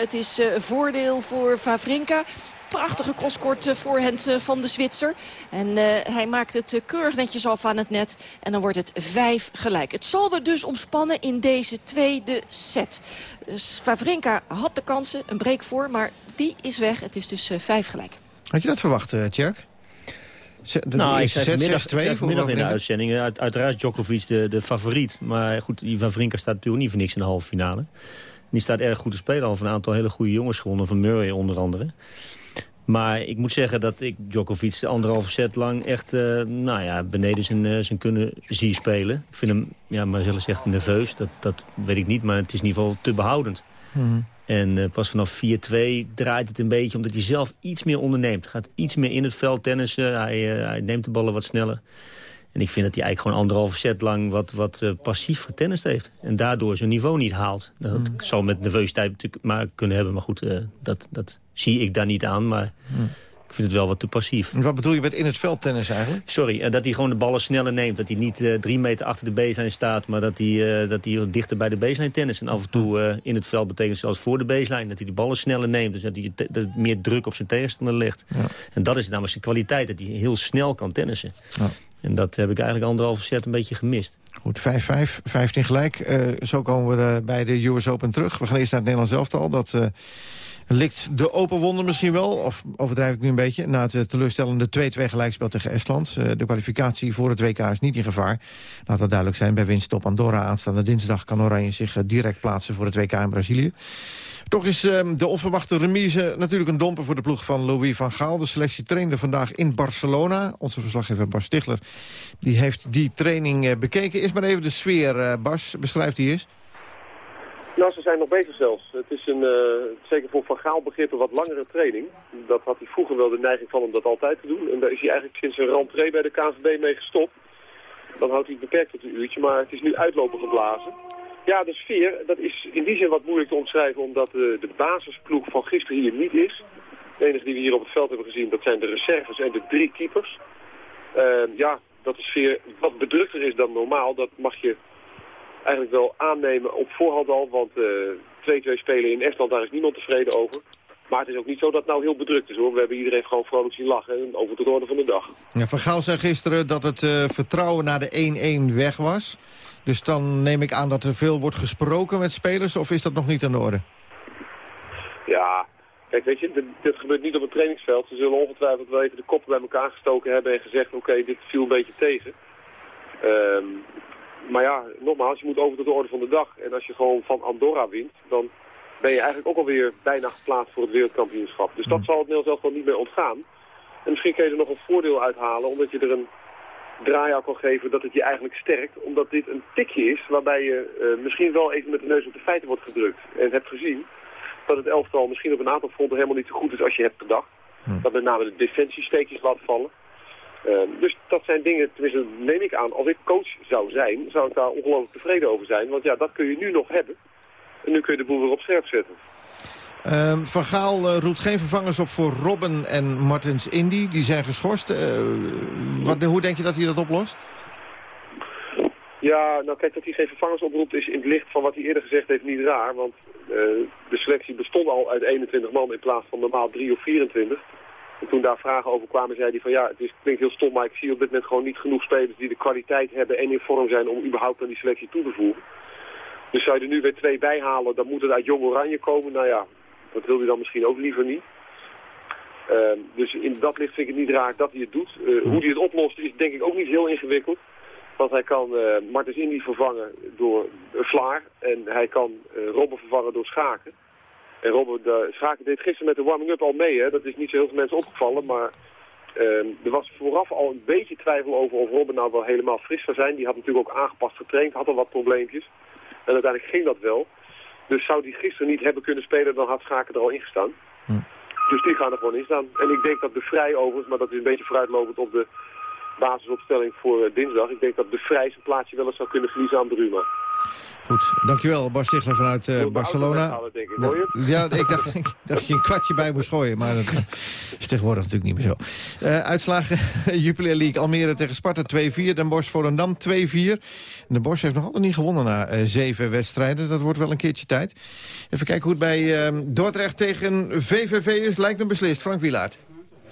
Het is uh, voordeel voor Favrinka prachtige crosskort uh, voorhand uh, van de Zwitser. En hij maakt het keurig netjes af aan het net. En dan wordt het 5 gelijk. Het zal er dus omspannen in deze tweede set. Dus Favrinka had de kansen, een break voor, maar die is weg. Het is dus 5 gelijk. Had je dat verwacht, Tjerk? De nou, ik zei vanmiddag, twee vanmiddag in de uitzending. Uit, uiteraard Djokovic de, de favoriet. Maar goed, die van Vrinka staat natuurlijk niet voor niks in de halve finale. Die staat erg goed te spelen. Al van een aantal hele goede jongens gewonnen. Van Murray onder andere. Maar ik moet zeggen dat ik Djokovic de anderhalve set lang echt uh, nou ja, beneden zijn, uh, zijn kunnen zie spelen. Ik vind hem, ja, maar zelfs echt nerveus. Dat, dat weet ik niet, maar het is in ieder geval te behoudend. Mm en uh, pas vanaf 4-2 draait het een beetje omdat hij zelf iets meer onderneemt. Gaat iets meer in het veld tennissen. Hij, uh, hij neemt de ballen wat sneller. En ik vind dat hij eigenlijk gewoon anderhalve set lang wat, wat uh, passief getennist heeft. En daardoor zijn niveau niet haalt. Dat mm. zou met nerveusiteit maar kunnen hebben. Maar goed, dat, dat zie ik daar niet aan. Maar... Mm. Ik vind het wel wat te passief. Wat bedoel je met in het veld tennis eigenlijk? Sorry, uh, dat hij gewoon de ballen sneller neemt. Dat hij niet uh, drie meter achter de baseline staat... maar dat hij, uh, dat hij dichter bij de baseline tennis. En af en toe in het veld betekent zelfs voor de baseline... dat hij de ballen sneller neemt. Dus dat hij dat meer druk op zijn tegenstander legt. Ja. En dat is namelijk zijn kwaliteit. Dat hij heel snel kan tennissen. Ja. En dat heb ik eigenlijk anderhalve set een beetje gemist. Goed, 5-5, 15 gelijk. zo komen we bij de US Open terug. We gaan eerst naar het Nederlands elftal. Dat Likt de open wonder misschien wel, of overdrijf ik nu een beetje... na het teleurstellende 2-2 gelijkspel tegen Estland. Eh, de kwalificatie voor het WK is niet in gevaar. Laat dat duidelijk zijn. Bij winst op Andorra aanstaande dinsdag... kan Oranje zich eh, direct plaatsen voor het WK in Brazilië. Toch is de onverwachte remise natuurlijk een domper voor de ploeg van Louis van Gaal. De selectie trainde vandaag in Barcelona. Onze verslaggever Bas Stichler die heeft die training eh, bekeken. Is maar even de sfeer, Bas, beschrijft hij eens. Nou, ze zijn nog bezig zelfs. Het is een, uh, zeker voor Van Gaal begrip een wat langere training. Dat had hij vroeger wel de neiging van om dat altijd te doen. En daar is hij eigenlijk sinds een rentree bij de KVB mee gestopt. Dan houdt hij het beperkt tot een uurtje, maar het is nu uitlopen geblazen. Ja, de sfeer, dat is in die zin wat moeilijk te omschrijven... omdat de, de basisploeg van gisteren hier niet is. De enige die we hier op het veld hebben gezien, dat zijn de reserves en de drie keepers. Uh, ja, dat de sfeer wat bedrukter is dan normaal. Dat mag je eigenlijk wel aannemen op voorhand al. Want 2-2 uh, spelen in Estland, daar is niemand tevreden over. Maar het is ook niet zo dat het nou heel bedrukt is hoor. We hebben iedereen gewoon vrolijk zien lachen over de orde van de dag. Ja, van Gaal zei gisteren dat het uh, vertrouwen naar de 1-1 weg was. Dus dan neem ik aan dat er veel wordt gesproken met spelers. Of is dat nog niet aan de orde? Ja, kijk weet je, dit, dit gebeurt niet op het trainingsveld. Ze zullen ongetwijfeld wel even de koppen bij elkaar gestoken hebben en gezegd... oké, dit viel een beetje tegen. Um, maar ja, nogmaals, je moet over tot de orde van de dag. En als je gewoon van Andorra wint, dan ben je eigenlijk ook alweer bijna geplaatst voor het wereldkampioenschap. Dus dat mm. zal het Nederlands wel niet meer ontgaan. En misschien kun je er nog een voordeel uithalen, omdat je er een draai aan kan geven dat het je eigenlijk sterkt. Omdat dit een tikje is waarbij je eh, misschien wel even met de neus op de feiten wordt gedrukt. En hebt gezien dat het elftal misschien op een aantal fronten helemaal niet zo goed is als je hebt gedacht. Dat met name de defensiesteekjes laat vallen. Ehm, dus dat zijn dingen, tenminste neem ik aan, als ik coach zou zijn, zou ik daar ongelooflijk tevreden over zijn. Want ja, dat kun je nu nog hebben. En nu kun je de boel weer op scherp zetten. Ehm, Van Gaal eh, roept geen vervangers op voor Robben en Martens Indy. Die zijn geschorst. Eh, wat, hoe denk je dat hij dat oplost? Ja, nou kijk, dat hij geen vervangers oproept is in het licht van wat hij eerder gezegd heeft niet raar. Want de selectie bestond al uit 21 man in plaats van normaal 3 of 24. En toen daar vragen over kwamen, zei hij van ja, het, is, klinkt heel stom, maar ik zie op dit moment gewoon niet genoeg spelers die de kwaliteit hebben en in vorm zijn om überhaupt aan die selectie toe te voegen. Dus zou je er nu weer twee bij halen, dan moet het uit Jong Oranje komen. Nou ja, dat wil hij dan misschien ook liever niet. Ehm, dus in dat licht vind ik het niet raar dat hij het doet. Eh, hoe hij het oplost is denk ik ook niet heel ingewikkeld. Want hij kan uh, Martens Indy vervangen door Vlaar. En hij kan uh, Robben vervangen door Schaken. En Robben, de, Schaken deed gisteren met de warming-up al mee. Hè? Dat is niet zo heel veel mensen opgevallen. Maar ehm, er was vooraf al een beetje twijfel over of Robben nou wel helemaal fris zou zijn. Die had natuurlijk ook aangepast getraind, had al wat probleempjes. En uiteindelijk ging dat wel. Dus zou die gisteren niet hebben kunnen spelen, dan had Schaken er al in gestaan. Dus die gaan er gewoon in staan. En ik denk dat de Vrij overigens, maar dat is een beetje vooruitlopend op de basisopstelling voor uh, dinsdag. Ik denk dat de Vrij zijn plaatsje wel eens zou kunnen verliezen aan Bruma. Goed, dankjewel Bas Stichler vanuit uh, Barcelona. Halen, denk ik. Hoor je? Ja, ik dacht, [LAUGHS] ik dacht dat je een kwartje bij moest gooien, maar dat is tegenwoordig natuurlijk niet meer zo. Uh, uitslagen [LAUGHS] Jupiler League Almere tegen Sparta 2-4, Den Bosch Volendam 2-4. De Bosch heeft nog altijd niet gewonnen na uh, zeven wedstrijden. Dat wordt wel een keertje tijd. Even kijken hoe het bij Dordrecht tegen VVV is. Lijkt me beslist. Frank Wielaert.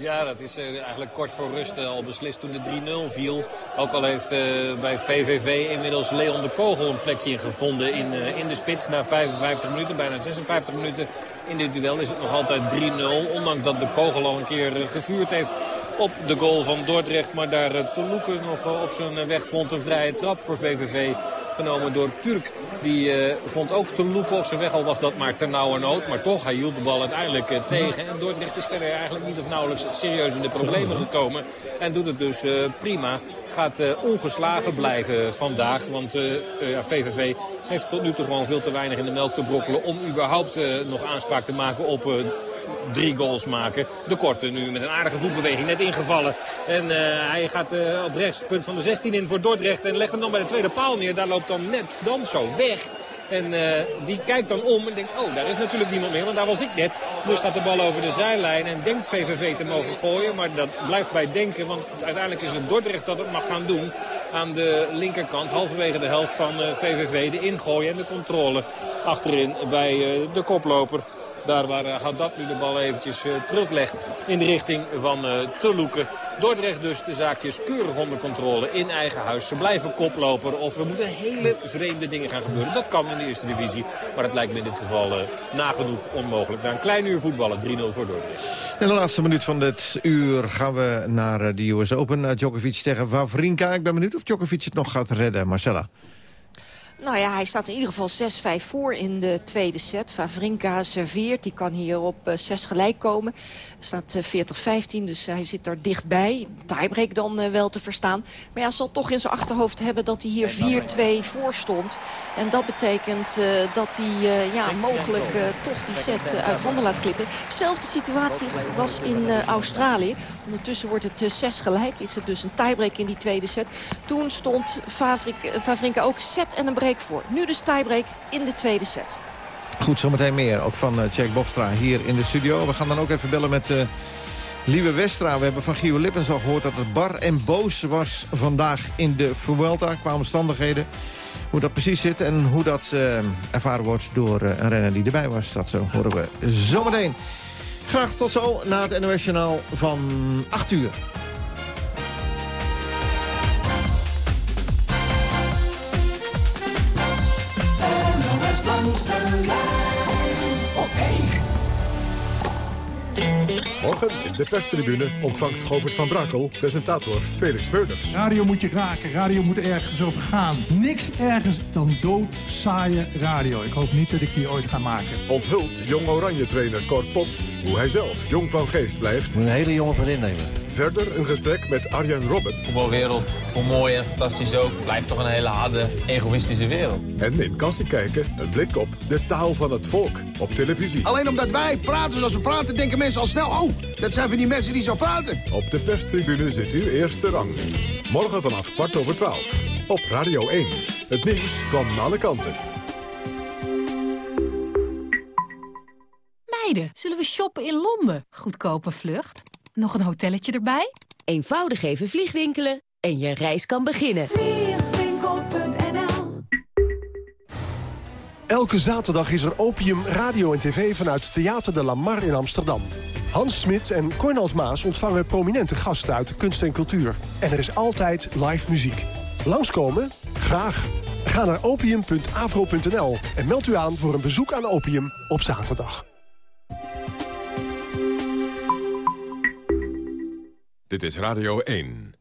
Ja, dat is uh, eigenlijk kort voor rust uh, al beslist toen de 3-0 viel. Ook al heeft uh, bij VVV inmiddels Leon de Kogel een plekje gevonden in, in de spits. Na 55 minuten, bijna 56 minuten in dit duel is het nog altijd 3-0. Ondanks dat de Kogel al een keer gevuurd heeft op de goal van Dordrecht. Maar daar Toluke nog op zijn weg vond een vrije trap voor VVV. Genomen door Turk. Die uh, vond ook Toluke op zijn weg. Al was dat maar ter nauwe nood. Maar toch, hij hield de bal uiteindelijk uh, tegen. En Dordrecht is verder eigenlijk niet of nauwelijks serieus in de problemen gekomen. En doet het dus prima. Gaat ongeslagen blijven vandaag. Want VVV heeft tot nu toe gewoon veel te weinig in de melk te brokkelen. Om überhaupt nog aanspraak te maken op drie goals maken. De korte nu met een aardige voetbeweging net ingevallen. En uh, hij gaat uh, op rechts punt van de 16 in voor Dordrecht. En legt hem dan bij de tweede paal neer. Daar loopt dan net dan zo weg. En uh, die kijkt dan om en denkt, oh, daar is natuurlijk niemand meer, want daar was ik net. Dus gaat de bal over de zijlijn en denkt VVV te mogen gooien. Maar dat blijft bij denken, want uiteindelijk is het Dordrecht dat het mag gaan doen. Aan de linkerkant, halverwege de helft van VVV, de ingooien en de controle achterin bij de koploper. Daar waar uh, Haddad nu de bal eventjes uh, teruglegt in de richting van uh, Teloeken. Dordrecht dus de zaakjes keurig onder controle in eigen huis. Ze blijven koploper of er moeten hele vreemde dingen gaan gebeuren. Dat kan in de eerste divisie, maar dat lijkt me in dit geval nagenoeg onmogelijk. Na een klein uur voetballen, 3-0 voor Dordrecht. In de laatste minuut van dit uur gaan we naar de US Open. Djokovic tegen Wawrinka. Ik ben benieuwd of Djokovic het nog gaat redden, Marcella. Nou ja, hij staat in ieder geval 6-5 voor in de tweede set. Favrinka serveert, die kan hier op 6 gelijk komen. Het staat 40-15, dus hij zit er dichtbij. Tiebreak dan wel te verstaan. Maar ja, zal toch in zijn achterhoofd hebben dat hij hier 4-2 voor stond. En dat betekent uh, dat hij uh, ja, mogelijk uh, toch die set uit handen laat glippen. Zelfde situatie was in Australië. Ondertussen wordt het 6 gelijk. Is het dus een tiebreak in die tweede set. Toen stond Favrinka ook set en een break voor. Nu dus tiebreak in de tweede set. Goed, zometeen meer. Ook van uh, Jack Bokstra hier in de studio. We gaan dan ook even bellen met uh, Lieve Westra. We hebben van Gio Lippens al gehoord dat het bar en boos was vandaag in de Vuelta. Qua omstandigheden. Hoe dat precies zit en hoe dat uh, ervaren wordt door een renner die erbij was. Dat zo horen we zometeen. Graag tot zo na het NOS Journaal van 8 uur. Morgen in de perstribune ontvangt Govert van Brakel... presentator Felix Meurders. Radio moet je raken, radio moet ergens over gaan. Niks ergens dan dood saaie radio. Ik hoop niet dat ik die ooit ga maken. Onthult Jong Oranje-trainer Cor Pot... hoe hij zelf jong van geest blijft. Moet een hele jonge vriendin nemen. Verder een gesprek met Arjen Robben. Voetbalwereld, hoe mooi en fantastisch ook, blijft toch een hele harde, egoïstische wereld. En in Kassie kijken een blik op de taal van het volk op televisie. Alleen omdat wij praten zoals we praten, denken mensen al snel... oh, dat zijn van die mensen die zo praten. Op de perstribune zit uw eerste rang. Morgen vanaf kwart over twaalf. Op Radio 1. Het nieuws van alle kanten. Meiden, zullen we shoppen in Londen? Goedkope vlucht. Nog een hotelletje erbij? Eenvoudig even vliegwinkelen en je reis kan beginnen. Vliegwinkel.nl Elke zaterdag is er Opium Radio en TV vanuit Theater de Lamar in Amsterdam. Hans Smit en Cornels Maas ontvangen prominente gasten uit de kunst en cultuur. En er is altijd live muziek. Langskomen? Graag. Ga naar opium.avro.nl en meld u aan voor een bezoek aan Opium op zaterdag. Dit is Radio 1.